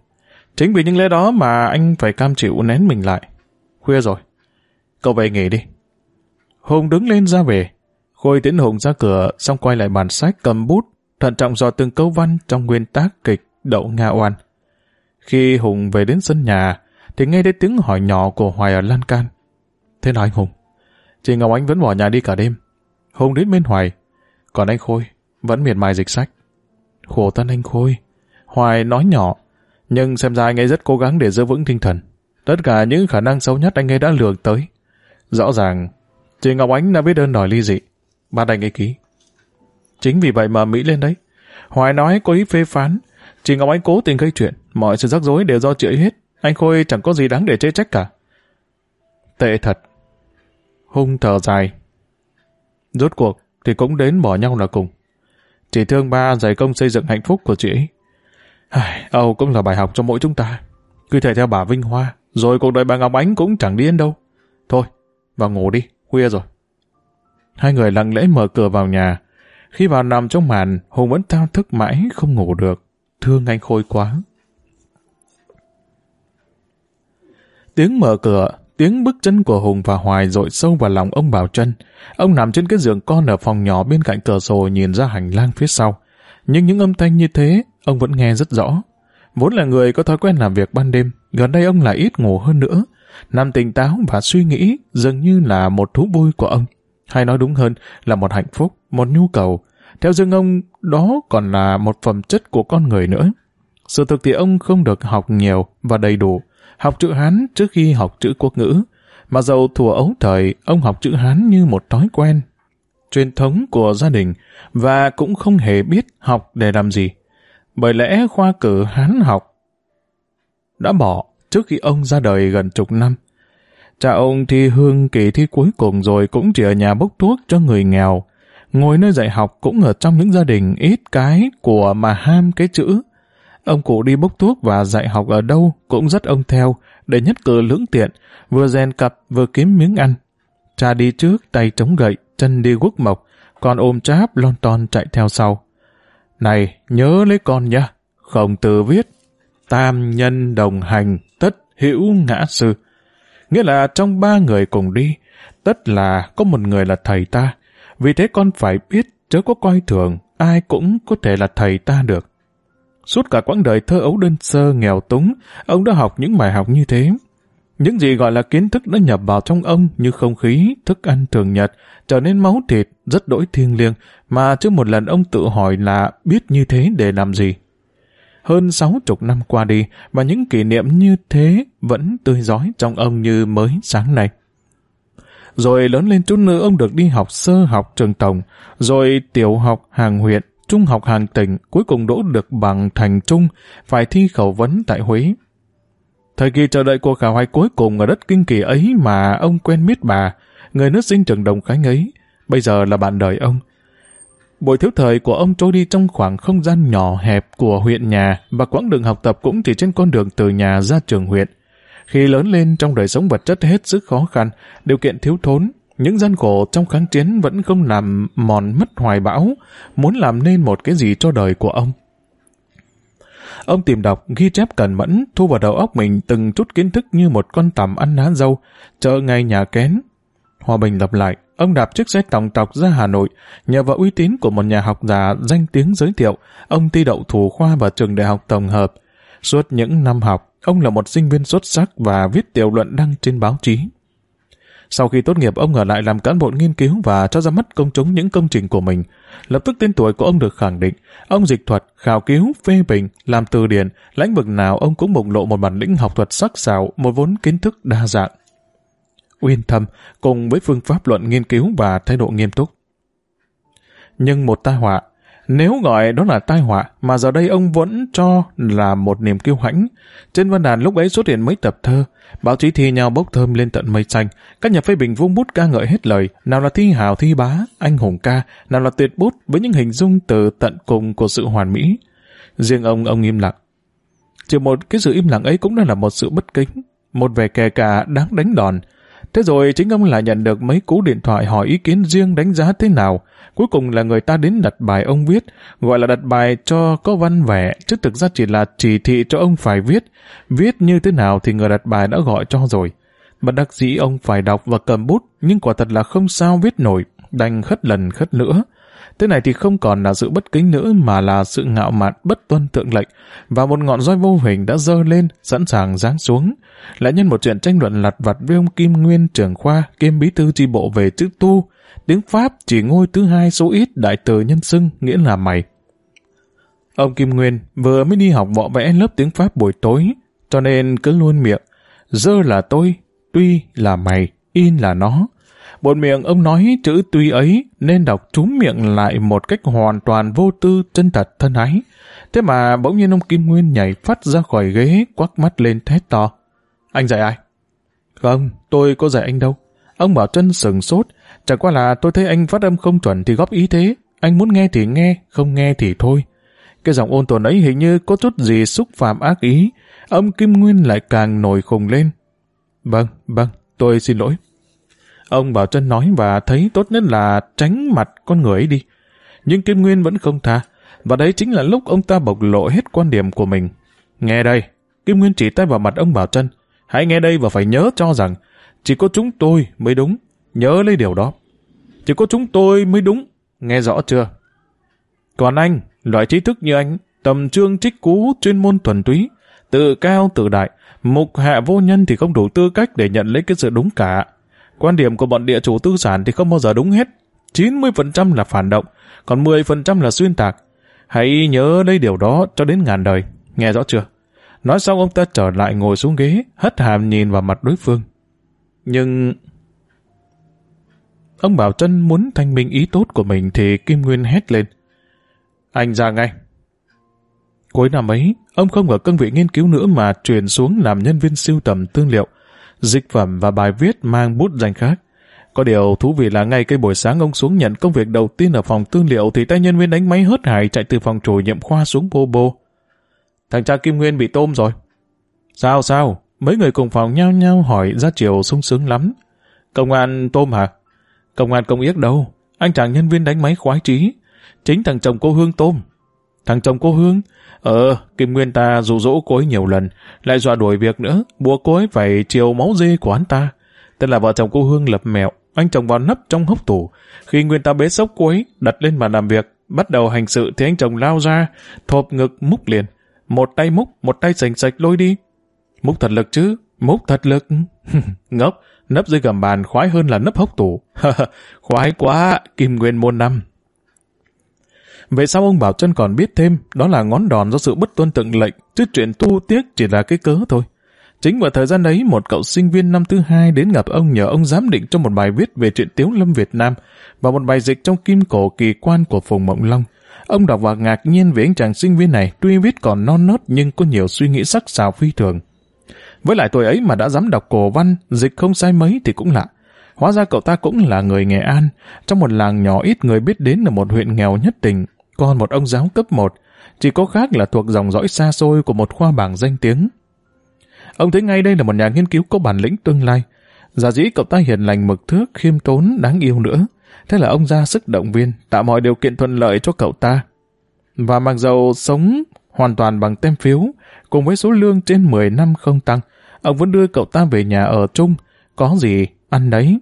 Chính vì những lẽ đó mà anh phải cam chịu nén mình lại. Khuya rồi. Cậu về nghỉ đi. Hùng đứng lên ra về. Khôi tiến Hùng ra cửa, xong quay lại bàn sách cầm bút, thận trọng dò từng câu văn trong nguyên tác kịch Đậu Nga Oan. Khi Hùng về đến sân nhà, thì nghe thấy tiếng hỏi nhỏ của Hoài ở lan can. Thế nào anh Hùng? Chị Ngọc Anh vẫn bỏ nhà đi cả đêm. Hùng đến bên Hoài. Còn anh Khôi, vẫn miệt mài dịch sách. Khổ thân anh Khôi. Hoài nói nhỏ, nhưng xem ra anh ấy rất cố gắng để giữ vững tinh thần. Tất cả những khả năng xấu nhất anh ấy đã lường tới. Rõ ràng, chị Ngọc Ánh đã biết đơn đòi ly dị. Bắt anh ấy ký. Chính vì vậy mà Mỹ lên đấy. Hoài nói có ý phê phán. Chị Ngọc Ánh cố tình gây chuyện. Mọi sự rắc rối đều do chị ấy hết. Anh Khôi chẳng có gì đáng để chê trách cả. Tệ thật. Hung thở dài. Rốt cuộc thì cũng đến bỏ nhau là cùng. Chỉ thương ba giải công xây dựng hạnh phúc của chị ấy. Ai, Âu cũng là bài học cho mỗi chúng ta. Cứ thể theo bà Vinh Hoa, rồi cuộc đời bà Ngọc Ánh cũng chẳng điên đâu. Thôi, vào ngủ đi, khuya rồi. Hai người lặng lẽ mở cửa vào nhà. Khi vào nằm trong màn, Hùng vẫn thao thức mãi không ngủ được. Thương anh Khôi quá. Tiếng mở cửa, tiếng bước chân của Hùng và Hoài dội sâu vào lòng ông Bảo Trân. Ông nằm trên cái giường con ở phòng nhỏ bên cạnh cửa sổ nhìn ra hành lang phía sau. Nhưng những âm thanh như thế, ông vẫn nghe rất rõ. Vốn là người có thói quen làm việc ban đêm, gần đây ông lại ít ngủ hơn nữa. Nằm tỉnh táo và suy nghĩ dường như là một thú vui của ông. Hay nói đúng hơn là một hạnh phúc, một nhu cầu. Theo dương ông, đó còn là một phẩm chất của con người nữa. Sự thực thì ông không được học nhiều và đầy đủ. Học chữ Hán trước khi học chữ quốc ngữ. Mà dầu thùa ấu thời, ông học chữ Hán như một thói quen, truyền thống của gia đình và cũng không hề biết học để làm gì. Bởi lẽ khoa cử Hán học đã bỏ trước khi ông ra đời gần chục năm. Cha ông thi hương kỳ thi cuối cùng rồi cũng chỉ ở nhà bốc thuốc cho người nghèo. Ngồi nơi dạy học cũng ở trong những gia đình ít cái của mà ham cái chữ. Ông cụ đi bốc thuốc và dạy học ở đâu cũng rất ông theo để nhất cử lưỡng tiện, vừa rèn cặp vừa kiếm miếng ăn. Cha đi trước tay chống gậy, chân đi guốc mộc, còn ôm cháp lon ton chạy theo sau. Này, nhớ lấy con nha. Khổng tử viết, tam nhân đồng hành, tất hữu ngã sư. Nghĩa là trong ba người cùng đi, tất là có một người là thầy ta. Vì thế con phải biết, chớ có coi thường, ai cũng có thể là thầy ta được. Suốt cả quãng đời thơ ấu đơn sơ nghèo túng, ông đã học những bài học như thế. Những gì gọi là kiến thức đã nhập vào trong ông như không khí, thức ăn thường nhật, trở nên máu thịt, rất đổi thiêng liêng, mà chưa một lần ông tự hỏi là biết như thế để làm gì. Hơn sáu chục năm qua đi, và những kỷ niệm như thế vẫn tươi giói trong ông như mới sáng nay. Rồi lớn lên chút nữa ông được đi học sơ học trường tổng, rồi tiểu học hàng huyện, trung học hàng tỉnh, cuối cùng đỗ được bằng thành trung, phải thi khẩu vấn tại Huế. Thời kỳ chờ đợi cuộc khảo hạch cuối cùng ở đất kinh kỳ ấy mà ông quen biết bà, người nước sinh trường đồng khánh ấy, bây giờ là bạn đời ông. Buổi thiếu thời của ông trôi đi trong khoảng không gian nhỏ hẹp của huyện nhà và quãng đường học tập cũng chỉ trên con đường từ nhà ra trường huyện. Khi lớn lên trong đời sống vật chất hết sức khó khăn, điều kiện thiếu thốn, những gian khổ trong kháng chiến vẫn không làm mòn mất hoài bão, muốn làm nên một cái gì cho đời của ông. Ông tìm đọc, ghi chép cẩn mẫn, thu vào đầu óc mình từng chút kiến thức như một con tằm ăn lá dâu, chợ ngay nhà kén. Hòa Bình lặp lại, ông đạp chiếc xe tòng tọc ra Hà Nội, nhờ vào uy tín của một nhà học giả danh tiếng giới thiệu, ông thi đậu thủ khoa vào trường đại học tổng hợp. Suốt những năm học, ông là một sinh viên xuất sắc và viết tiểu luận đăng trên báo chí. Sau khi tốt nghiệp, ông ở lại làm cán bộ nghiên cứu và cho ra mắt công chúng những công trình của mình. Lập tức tên tuổi của ông được khẳng định. Ông dịch thuật, khảo cứu, phê bình, làm từ điển, lãnh vực nào ông cũng bộc lộ một bản lĩnh học thuật sắc sảo, một vốn kiến thức đa dạng. Uyên thâm, cùng với phương pháp luận nghiên cứu và thái độ nghiêm túc. Nhưng một tai họa, nếu gọi đó là tai họa, mà giờ đây ông vẫn cho là một niềm kiêu hãnh. Trên văn đàn lúc ấy xuất hiện mấy tập thơ, báo chí thi nhau bốc thơm lên tận mây xanh. Các nhà phê bình vung bút ca ngợi hết lời, nào là thi hào thi bá, anh hùng ca, nào là tuyệt bút với những hình dung từ tận cùng của sự hoàn mỹ. Riêng ông, ông im lặng. Chỉ một cái sự im lặng ấy cũng đã là một sự bất kính, một vẻ kè cả đáng đánh đòn. Thế rồi chính ông lại nhận được mấy cú điện thoại hỏi ý kiến riêng đánh giá thế nào, Cuối cùng là người ta đến đặt bài ông viết, gọi là đặt bài cho có văn vẻ, chứ thực ra chỉ là chỉ thị cho ông phải viết. Viết như thế nào thì người đặt bài đã gọi cho rồi. Bất đắc dĩ ông phải đọc và cầm bút, nhưng quả thật là không sao viết nổi, đành khất lần khất nữa. Thế này thì không còn là sự bất kính nữa mà là sự ngạo mạn bất tuân thượng lệnh và một ngọn roi vô hình đã dơ lên sẵn sàng giáng xuống. Lại nhân một chuyện tranh luận lặt vặt với ông Kim Nguyên trưởng khoa kiêm bí thư tri bộ về chữ tu tiếng Pháp chỉ ngôi thứ hai số ít đại từ nhân xưng nghĩa là mày. Ông Kim Nguyên vừa mới đi học võ vẽ lớp tiếng Pháp buổi tối, cho nên cứ luôn miệng, dơ là tôi, tuy là mày, in là nó. Bột miệng ông nói chữ tuy ấy nên đọc trúng miệng lại một cách hoàn toàn vô tư chân thật thân ái. Thế mà bỗng nhiên ông Kim Nguyên nhảy phát ra khỏi ghế quắc mắt lên thét to. Anh dạy ai? Không, tôi có dạy anh đâu. Ông bảo chân sừng sốt, chẳng qua là tôi thấy anh phát âm không chuẩn thì góp ý thế. Anh muốn nghe thì nghe, không nghe thì thôi. Cái giọng ôn tồn ấy hình như có chút gì xúc phạm ác ý. Ông Kim Nguyên lại càng nổi khùng lên. Vâng, vâng, tôi xin lỗi. Ông Bảo Trân nói và thấy tốt nhất là tránh mặt con người ấy đi. Nhưng Kim Nguyên vẫn không tha. Và đấy chính là lúc ông ta bộc lộ hết quan điểm của mình. Nghe đây, Kim Nguyên chỉ tay vào mặt ông Bảo Trân. Hãy nghe đây và phải nhớ cho rằng chỉ có chúng tôi mới đúng. Nhớ lấy điều đó. Chỉ có chúng tôi mới đúng. Nghe rõ chưa? Còn anh, loại trí thức như anh, tầm trương trích cú chuyên môn thuần túy, tự cao tự đại, mục hạ vô nhân thì không đủ tư cách để nhận lấy cái sự đúng cả. Quan điểm của bọn địa chủ tư sản thì không bao giờ đúng hết. 90% là phản động, còn 10% là xuyên tạc. Hãy nhớ lấy điều đó cho đến ngàn đời. Nghe rõ chưa? Nói xong ông ta trở lại ngồi xuống ghế, hất hàm nhìn vào mặt đối phương. Nhưng... Ông Bảo Trân muốn thanh minh ý tốt của mình thì Kim Nguyên hét lên. Anh ra ngay. Cuối năm ấy, ông không ở cương vị nghiên cứu nữa mà chuyển xuống làm nhân viên siêu tầm tư liệu, dịch phẩm và bài viết mang bút danh khác. Có điều thú vị là ngay cái buổi sáng ông xuống nhận công việc đầu tiên ở phòng tư liệu thì tay nhân viên đánh máy hớt hải chạy từ phòng chủ nhiệm khoa xuống bô bô. Thằng cha Kim Nguyên bị tôm rồi. Sao sao? Mấy người cùng phòng nhau nhau hỏi ra chiều sung sướng lắm. Công an tôm hả? Công an công yếc đâu? Anh chàng nhân viên đánh máy khoái trí. Chính thằng chồng cô Hương tôm. Thằng chồng cô Hương? Ờ, Kim Nguyên ta dụ dỗ cô ấy nhiều lần, lại dọa đuổi việc nữa, buộc cô ấy phải chiều máu dê của hắn ta. Tên là vợ chồng cô Hương lập mẹo, anh chồng vào nấp trong hốc tủ. Khi Nguyên ta bế sốc cô ấy, đặt lên bàn làm việc, bắt đầu hành sự thì anh chồng lao ra, thộp ngực múc liền. Một tay múc, một tay sành sạch lôi đi. Múc thật lực chứ, múc thật lực. Ngốc, nấp dưới gầm bàn khoái hơn là nấp hốc tủ. khoái quá, Kim Nguyên môn năm. Vậy sao ông Bảo Trân còn biết thêm đó là ngón đòn do sự bất tuân tượng lệnh, chứ chuyện tu tiếc chỉ là cái cớ thôi. Chính vào thời gian đấy, một cậu sinh viên năm thứ hai đến gặp ông nhờ ông giám định cho một bài viết về chuyện Tiếu Lâm Việt Nam và một bài dịch trong kim cổ kỳ quan của Phùng Mộng Long. Ông đọc và ngạc nhiên về anh chàng sinh viên này, tuy viết còn non nớt nhưng có nhiều suy nghĩ sắc sảo phi thường. Với lại tuổi ấy mà đã dám đọc cổ văn, dịch không sai mấy thì cũng lạ. Hóa ra cậu ta cũng là người Nghệ An, trong một làng nhỏ ít người biết đến ở một huyện nghèo nhất tỉnh, còn một ông giáo cấp 1, chỉ có khác là thuộc dòng dõi xa xôi của một khoa bảng danh tiếng. Ông thấy ngay đây là một nhà nghiên cứu có bản lĩnh tương lai. Giả dĩ cậu ta hiền lành mực thước, khiêm tốn, đáng yêu nữa. Thế là ông ra sức động viên, tạo mọi điều kiện thuận lợi cho cậu ta. Và mặc dầu sống hoàn toàn bằng tem phiếu, cùng với số lương trên 10 năm không tăng, ông vẫn đưa cậu ta về nhà ở chung, có gì, ăn đấy.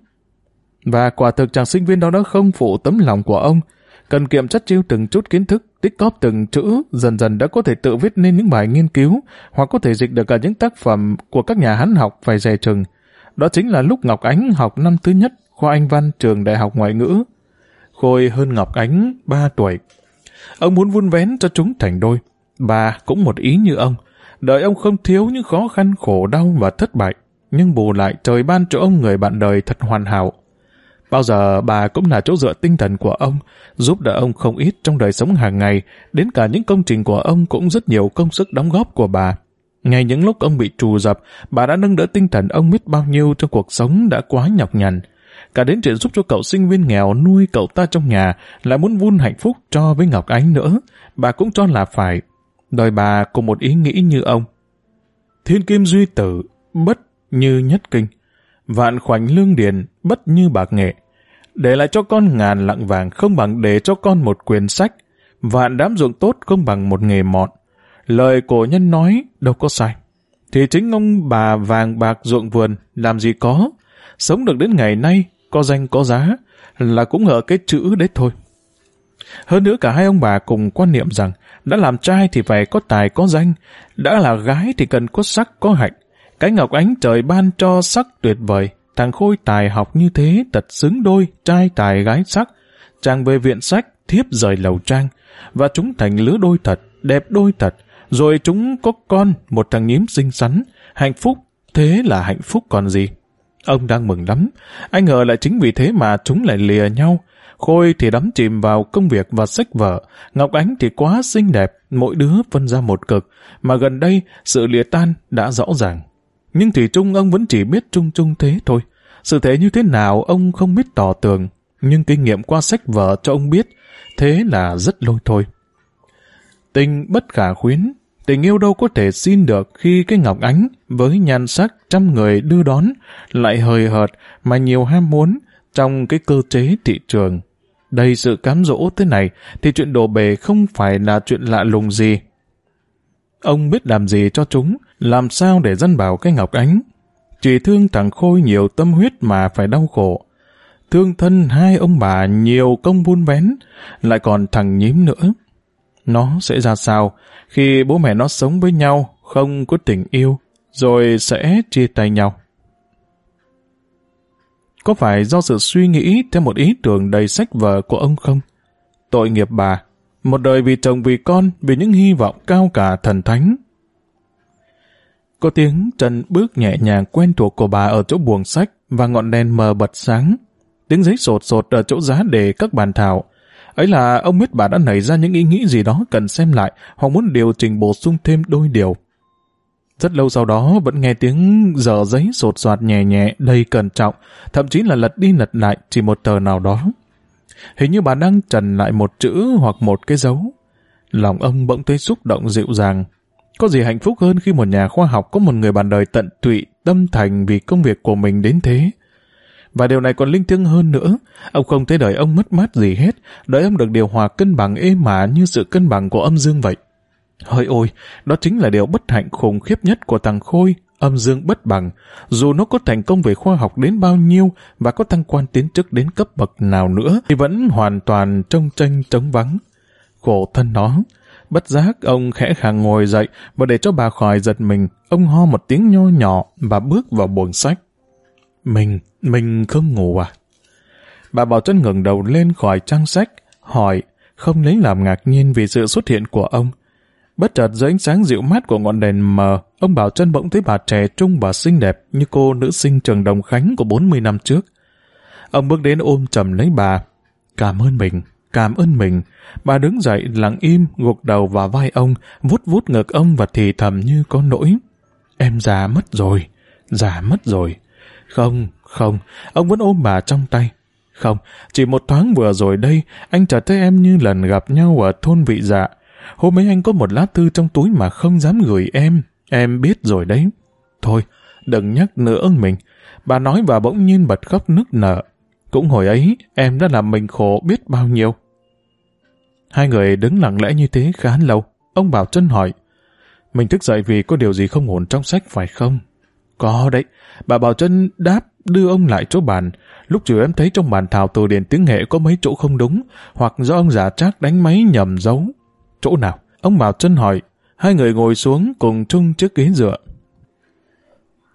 Và quả thực chàng sinh viên đó đã không phụ tấm lòng của ông, cần kiệm chất chiêu từng chút kiến thức, tích cóp từng chữ, dần dần đã có thể tự viết nên những bài nghiên cứu, hoặc có thể dịch được cả những tác phẩm của các nhà hán học phải dè chừng. Đó chính là lúc Ngọc Ánh học năm thứ nhất khoa Anh Văn trường Đại học Ngoại ngữ. Khôi hơn Ngọc Ánh 3 tuổi. Ông muốn vun vén cho chúng thành đôi. Bà cũng một ý như ông. đời ông không thiếu những khó khăn khổ đau và thất bại. Nhưng bù lại trời ban cho ông người bạn đời thật hoàn hảo. Bao giờ bà cũng là chỗ dựa tinh thần của ông, giúp đỡ ông không ít trong đời sống hàng ngày, đến cả những công trình của ông cũng rất nhiều công sức đóng góp của bà. Ngay những lúc ông bị trù dập, bà đã nâng đỡ tinh thần ông biết bao nhiêu trong cuộc sống đã quá nhọc nhằn. Cả đến chuyện giúp cho cậu sinh viên nghèo nuôi cậu ta trong nhà, lại muốn vun hạnh phúc cho với Ngọc Ánh nữa, bà cũng cho là phải. Đời bà cùng một ý nghĩ như ông. Thiên kim duy tử, bất như nhất kinh. Vạn khoảnh lương điền, bất như bạc nghệ. Để lại cho con ngàn lạng vàng không bằng để cho con một quyền sách. Vạn đám ruộng tốt không bằng một nghề mọn. Lời cổ nhân nói đâu có sai. Thì chính ông bà vàng bạc ruộng vườn làm gì có. Sống được đến ngày nay, có danh có giá, là cũng ở cái chữ đấy thôi. Hơn nữa cả hai ông bà cùng quan niệm rằng đã làm trai thì phải có tài có danh, đã là gái thì cần có sắc có hạnh. Cái ngọc ánh trời ban cho sắc tuyệt vời, thằng Khôi tài học như thế tật xứng đôi, trai tài gái sắc. Chàng về viện sách, thiếp rời lầu trang, và chúng thành lứa đôi thật, đẹp đôi thật, rồi chúng có con, một thằng nhím xinh xắn, hạnh phúc, thế là hạnh phúc còn gì. Ông đang mừng lắm, anh ngờ lại chính vì thế mà chúng lại lìa nhau. Khôi thì đắm chìm vào công việc và sách vở, Ngọc Ánh thì quá xinh đẹp, mỗi đứa phân ra một cực, mà gần đây sự lìa tan đã rõ ràng. Nhưng Thủy Trung ông vẫn chỉ biết trung trung thế thôi. Sự thế như thế nào ông không biết tỏ tường, nhưng kinh nghiệm qua sách vở cho ông biết, thế là rất lôi thôi. Tình bất khả khuyến, tình yêu đâu có thể xin được khi cái ngọc ánh với nhan sắc trăm người đưa đón lại hời hợt mà nhiều ham muốn trong cái cơ chế thị trường. Đầy sự cám dỗ thế này thì chuyện đổ bề không phải là chuyện lạ lùng gì. Ông biết làm gì cho chúng, làm sao để dân bảo cái ngọc ánh. Chỉ thương thằng Khôi nhiều tâm huyết mà phải đau khổ. Thương thân hai ông bà nhiều công buôn vén, lại còn thằng nhím nữa. Nó sẽ ra sao khi bố mẹ nó sống với nhau, không có tình yêu, rồi sẽ chia tay nhau. Có phải do sự suy nghĩ theo một ý tưởng đầy sách vở của ông không? Tội nghiệp bà, một đời vì chồng vì con, vì những hy vọng cao cả thần thánh. Có tiếng chân bước nhẹ nhàng quen thuộc của bà ở chỗ buồng sách và ngọn đèn mờ bật sáng. Tiếng giấy sột sột ở chỗ giá để các bàn thảo. Ấy là ông biết bà đã nảy ra những ý nghĩ gì đó cần xem lại hoặc muốn điều chỉnh bổ sung thêm đôi điều. Rất lâu sau đó vẫn nghe tiếng dở giấy sột soạt nhẹ nhẹ đầy cẩn trọng, thậm chí là lật đi lật lại chỉ một tờ nào đó. Hình như bà đang trần lại một chữ hoặc một cái dấu. Lòng ông bỗng thấy xúc động dịu dàng. Có gì hạnh phúc hơn khi một nhà khoa học có một người bạn đời tận tụy, tâm thành vì công việc của mình đến thế. Và điều này còn linh thiêng hơn nữa. Ông không thấy đời ông mất mát gì hết, đời ông được điều hòa cân bằng êm mà như sự cân bằng của âm dương vậy. Hỡi ôi, đó chính là điều bất hạnh khủng khiếp nhất của thằng Khôi, âm dương bất bằng. Dù nó có thành công về khoa học đến bao nhiêu và có tăng quan tiến chức đến cấp bậc nào nữa, thì vẫn hoàn toàn trông tranh trống vắng. Khổ thân nó. Bất giác, ông khẽ khàng ngồi dậy và để cho bà khỏi giật mình, ông ho một tiếng nho nhỏ và bước vào buồng sách. Mình, mình không ngủ à? Bà Bảo chân ngẩng đầu lên khỏi trang sách, hỏi, không lấy làm ngạc nhiên vì sự xuất hiện của ông. Bất chợt dưới ánh sáng dịu mát của ngọn đèn mờ, ông Bảo chân bỗng thấy bà trẻ trung và xinh đẹp như cô nữ sinh trường Đồng Khánh của 40 năm trước. Ông bước đến ôm chầm lấy bà. Cảm ơn mình, cảm ơn mình. Bà đứng dậy lặng im, gục đầu vào vai ông, vút vút ngực ông và thì thầm như có nỗi. Em già mất rồi, già mất rồi. Không, Không, ông vẫn ôm bà trong tay. Không, chỉ một thoáng vừa rồi đây, anh chợt thấy em như lần gặp nhau ở thôn vị dạ. Hôm ấy anh có một lá thư trong túi mà không dám gửi em. Em biết rồi đấy. Thôi, đừng nhắc nữa mình. Bà nói và bỗng nhiên bật khóc nức nở. Cũng hồi ấy, em đã làm mình khổ biết bao nhiêu. Hai người đứng lặng lẽ như thế khá lâu. Ông Bảo Trân hỏi, mình thức dậy vì có điều gì không ổn trong sách phải không? Có đấy. Bà Bảo Trân đáp đưa ông lại chỗ bàn. Lúc chiều em thấy trong bàn thảo từ điển tiếng nghệ có mấy chỗ không đúng, hoặc do ông giả trác đánh máy nhầm dấu. Chỗ nào? Ông Bảo Trân hỏi. Hai người ngồi xuống cùng chung chiếc ghế dựa.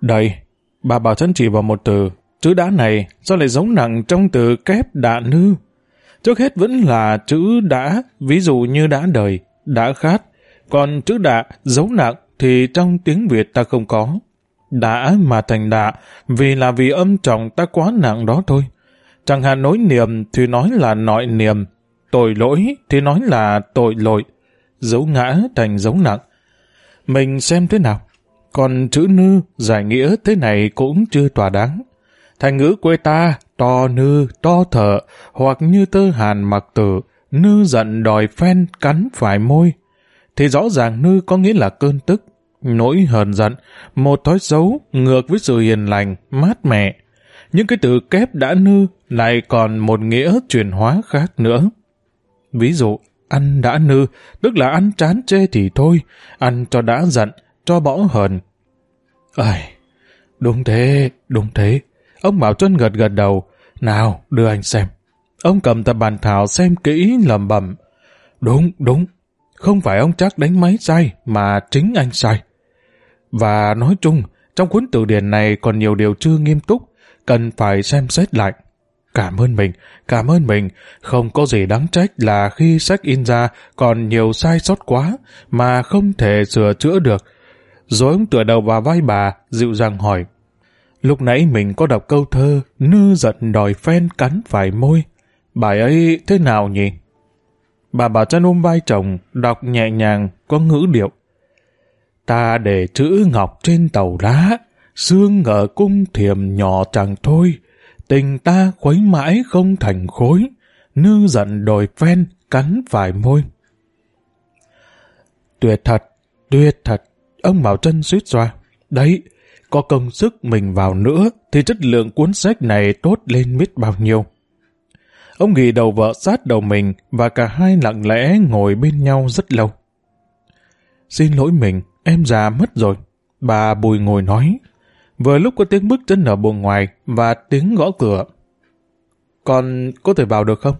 Đây, bà Bảo Trân chỉ vào một từ. Chữ đá này do lại giống nặng trong từ kép đạ nư. Trước hết vẫn là chữ đã, ví dụ như đã đời, đã khát. Còn chữ đạ dấu nặng thì trong tiếng Việt ta không có. Đã mà thành đạ, vì là vì âm trọng ta quá nặng đó thôi. Chẳng hạn nối niềm thì nói là nội niềm, tội lỗi thì nói là tội lỗi, dấu ngã thành dấu nặng. Mình xem thế nào. Còn chữ nư, giải nghĩa thế này cũng chưa tỏa đáng. Thành ngữ quê ta, to nư, to thở, hoặc như tơ hàn mặc tử, nư giận đòi phen cắn phải môi. Thì rõ ràng nư có nghĩa là cơn tức, nỗi hờn giận, một thói xấu ngược với sự hiền lành, mát mẻ. Những cái từ kép đã nư lại còn một nghĩa chuyển hóa khác nữa. Ví dụ, ăn đã nư, tức là ăn chán chê thì thôi, ăn cho đã giận, cho bỏ hờn. Ây, đúng thế, đúng thế. Ông Bảo Trân gật gật đầu, nào, đưa anh xem. Ông cầm tập bàn thảo xem kỹ lầm bẩm. Đúng, đúng, không phải ông chắc đánh máy sai, mà chính anh sai. Và nói chung, trong cuốn từ điển này còn nhiều điều chưa nghiêm túc, cần phải xem xét lại. Cảm ơn mình, cảm ơn mình, không có gì đáng trách là khi sách in ra còn nhiều sai sót quá mà không thể sửa chữa được. Rồi ông tựa đầu vào vai bà, dịu dàng hỏi. Lúc nãy mình có đọc câu thơ Nư giận đòi phen cắn phải môi. Bài ấy thế nào nhỉ? Bà bảo chân ôm vai chồng, đọc nhẹ nhàng, có ngữ điệu. Ta để chữ ngọc trên tàu lá, xương ở cung thiềm nhỏ chẳng thôi. Tình ta khuấy mãi không thành khối, nư giận đòi phen cắn phải môi. Tuyệt thật, tuyệt thật, ông Bảo Trân suýt xoa. Đấy, có công sức mình vào nữa thì chất lượng cuốn sách này tốt lên biết bao nhiêu. Ông ghi đầu vợ sát đầu mình và cả hai lặng lẽ ngồi bên nhau rất lâu. Xin lỗi mình, em già mất rồi. Bà Bùi ngồi nói. Vừa lúc có tiếng bước chân ở buồng ngoài và tiếng gõ cửa. Con có thể vào được không?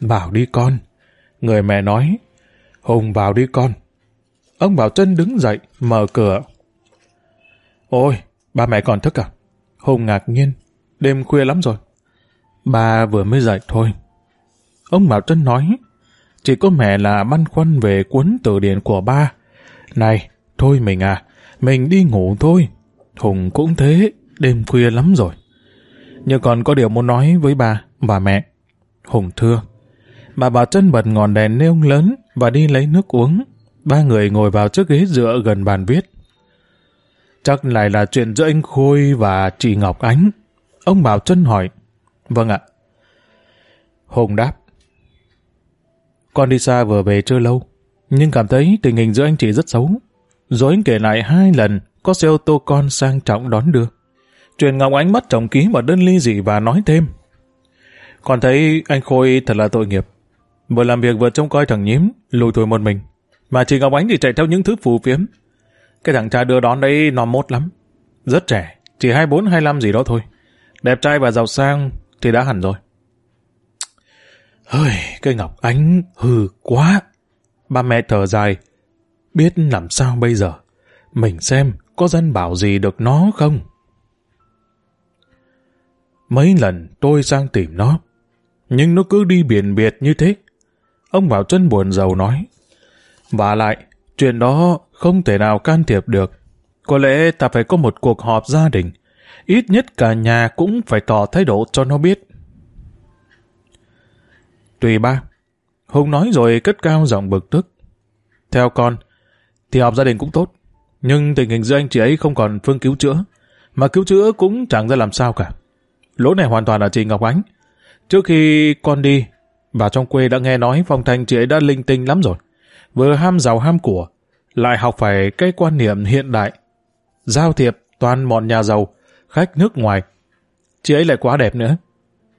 Vào đi con. Người mẹ nói. Hùng vào đi con. Ông Bảo chân đứng dậy, mở cửa. Ôi, ba mẹ còn thức à? Hùng ngạc nhiên. Đêm khuya lắm rồi. Ba vừa mới dậy thôi. Ông Bảo Trân nói, chỉ có mẹ là băn khoăn về cuốn từ điển của ba. Này, thôi mình à, mình đi ngủ thôi. Hùng cũng thế, đêm khuya lắm rồi. Nhưng còn có điều muốn nói với ba và mẹ. Hùng thưa. Bà Bảo Trân bật ngọn đèn nêu lớn và đi lấy nước uống. Ba người ngồi vào chiếc ghế dựa gần bàn viết. Chắc lại là chuyện giữa anh Khôi và chị Ngọc Ánh. Ông Bảo Trân hỏi. Vâng ạ. Hùng đáp. Con đi xa vừa về chưa lâu, nhưng cảm thấy tình hình giữa anh chị rất xấu. Rồi anh kể lại hai lần có xe ô tô con sang trọng đón đưa. Chuyện Ngọc Ánh mất chồng ký vào đơn ly dị và nói thêm. Còn thấy anh Khôi thật là tội nghiệp. Vừa làm việc vừa trông coi thằng nhím, lùi tuổi một mình. Mà chị Ngọc Ánh thì chạy theo những thứ phù phiếm. Cái thằng cha đưa đón đấy nó mốt lắm. Rất trẻ, chỉ 24-25 gì đó thôi. Đẹp trai và giàu sang, thì đã hẳn rồi. Hơi, cây Ngọc Ánh hư quá. Ba mẹ thở dài. Biết làm sao bây giờ. Mình xem có dân bảo gì được nó không? Mấy lần tôi sang tìm nó. Nhưng nó cứ đi biển biệt như thế. Ông Bảo chân buồn giàu nói. Và lại, chuyện đó không thể nào can thiệp được. Có lẽ ta phải có một cuộc họp gia đình ít nhất cả nhà cũng phải tỏ thái độ cho nó biết. Tùy ba. Hùng nói rồi cất cao giọng bực tức. Theo con, thì họp gia đình cũng tốt. Nhưng tình hình giữa anh chị ấy không còn phương cứu chữa. Mà cứu chữa cũng chẳng ra làm sao cả. lỗi này hoàn toàn là chị Ngọc Ánh. Trước khi con đi, bà trong quê đã nghe nói phong thanh chị ấy đã linh tinh lắm rồi. Vừa ham giàu ham của, lại học phải cái quan niệm hiện đại. Giao thiệp toàn bọn nhà giàu, khách nước ngoài. Chị ấy lại quá đẹp nữa.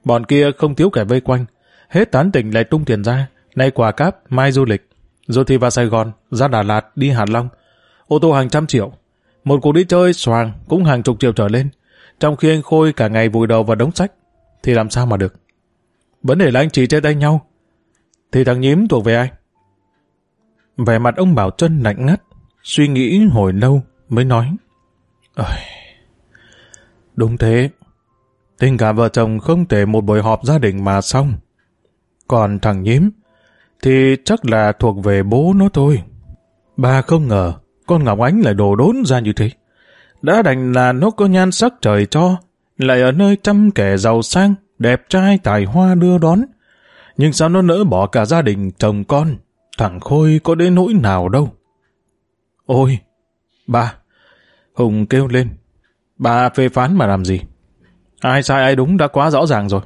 Bọn kia không thiếu kẻ vây quanh, hết tán tỉnh lại tung tiền ra, nay quà cáp, mai du lịch. Rồi thì vào Sài Gòn, ra Đà Lạt, đi Hà Long. Ô tô hàng trăm triệu. Một cuộc đi chơi xoàng cũng hàng chục triệu trở lên. Trong khi anh Khôi cả ngày vùi đầu vào đống sách, thì làm sao mà được? Vấn đề là anh chị chơi tay nhau. Thì thằng nhím thuộc về ai? Vẻ mặt ông Bảo Trân lạnh ngắt, suy nghĩ hồi lâu mới nói. Ơi, đúng thế. Tình cảm vợ chồng không thể một buổi họp gia đình mà xong. Còn thằng nhím, thì chắc là thuộc về bố nó thôi. Bà không ngờ con Ngọc Ánh lại đồ đốn ra như thế. Đã đành là nó có nhan sắc trời cho, lại ở nơi trăm kẻ giàu sang, đẹp trai tài hoa đưa đón. Nhưng sao nó nỡ bỏ cả gia đình chồng con, thằng Khôi có đến nỗi nào đâu. Ôi, ba, Hùng kêu lên, bà phê phán mà làm gì? Ai sai ai đúng đã quá rõ ràng rồi.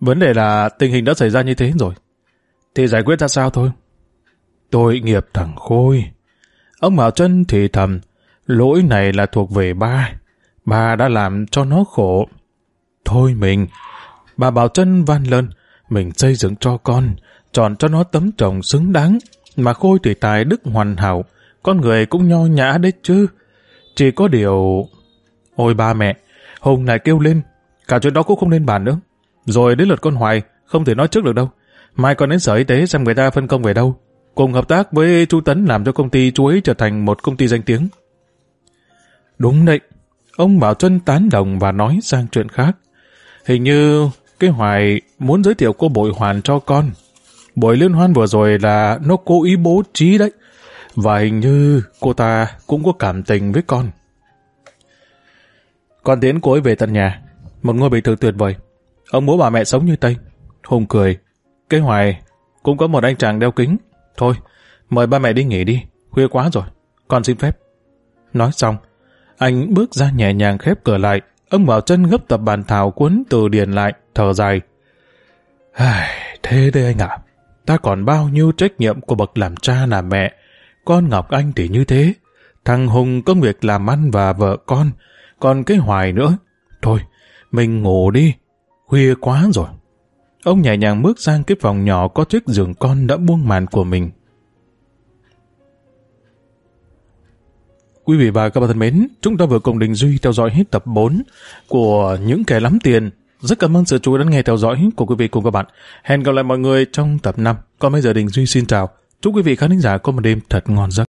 Vấn đề là tình hình đã xảy ra như thế rồi. Thì giải quyết ra sao thôi? Tội nghiệp thằng Khôi. Ông Bảo Trân thì thầm, lỗi này là thuộc về ba. Ba đã làm cho nó khổ. Thôi mình, bà Bảo Trân van lên, mình xây dựng cho con, chọn cho nó tấm chồng xứng đáng, mà Khôi thủy tài đức hoàn hảo, con người cũng nho nhã đấy chứ. Chỉ có điều... Ôi ba mẹ, Hùng lại kêu lên, cả chuyện đó cũng không nên bàn nữa. Rồi đến lượt con Hoài, không thể nói trước được đâu. Mai còn đến sở y tế xem người ta phân công về đâu. Cùng hợp tác với chú Tấn làm cho công ty chú ấy trở thành một công ty danh tiếng. Đúng đấy. Ông Bảo Trân tán đồng và nói sang chuyện khác. Hình như cái Hoài muốn giới thiệu cô bội hoàn cho con. Buổi liên hoan vừa rồi là nó cố ý bố trí đấy. Và hình như cô ta cũng có cảm tình với con. Con tiến cô ấy về tận nhà. Một ngôi biệt thự tuyệt vời. Ông bố bà mẹ sống như Tây. Hùng cười. Cái Hoài cũng có một anh chàng đeo kính. Thôi, mời ba mẹ đi nghỉ đi. Khuya quá rồi. Con xin phép. Nói xong, anh bước ra nhẹ nhàng khép cửa lại. Ông vào chân gấp tập bàn thảo cuốn từ điền lại, thở dài. Thế đây anh ạ. Ta còn bao nhiêu trách nhiệm của bậc làm cha làm mẹ. Con Ngọc Anh thì như thế. Thằng Hùng công việc làm ăn và vợ con. Còn cái Hoài nữa. Thôi, mình ngủ đi. Khuya quá rồi. Ông nhẹ nhàng bước sang cái phòng nhỏ có chiếc giường con đã buông màn của mình. Quý vị và các bạn thân mến, chúng ta vừa cùng Đình Duy theo dõi hết tập 4 của Những kẻ lắm tiền. Rất cảm ơn sự chú ý lắng nghe theo dõi của quý vị cùng các bạn. Hẹn gặp lại mọi người trong tập 5. Còn bây giờ Đình Duy xin chào. Chúc quý vị khán giả có một đêm thật ngon giấc.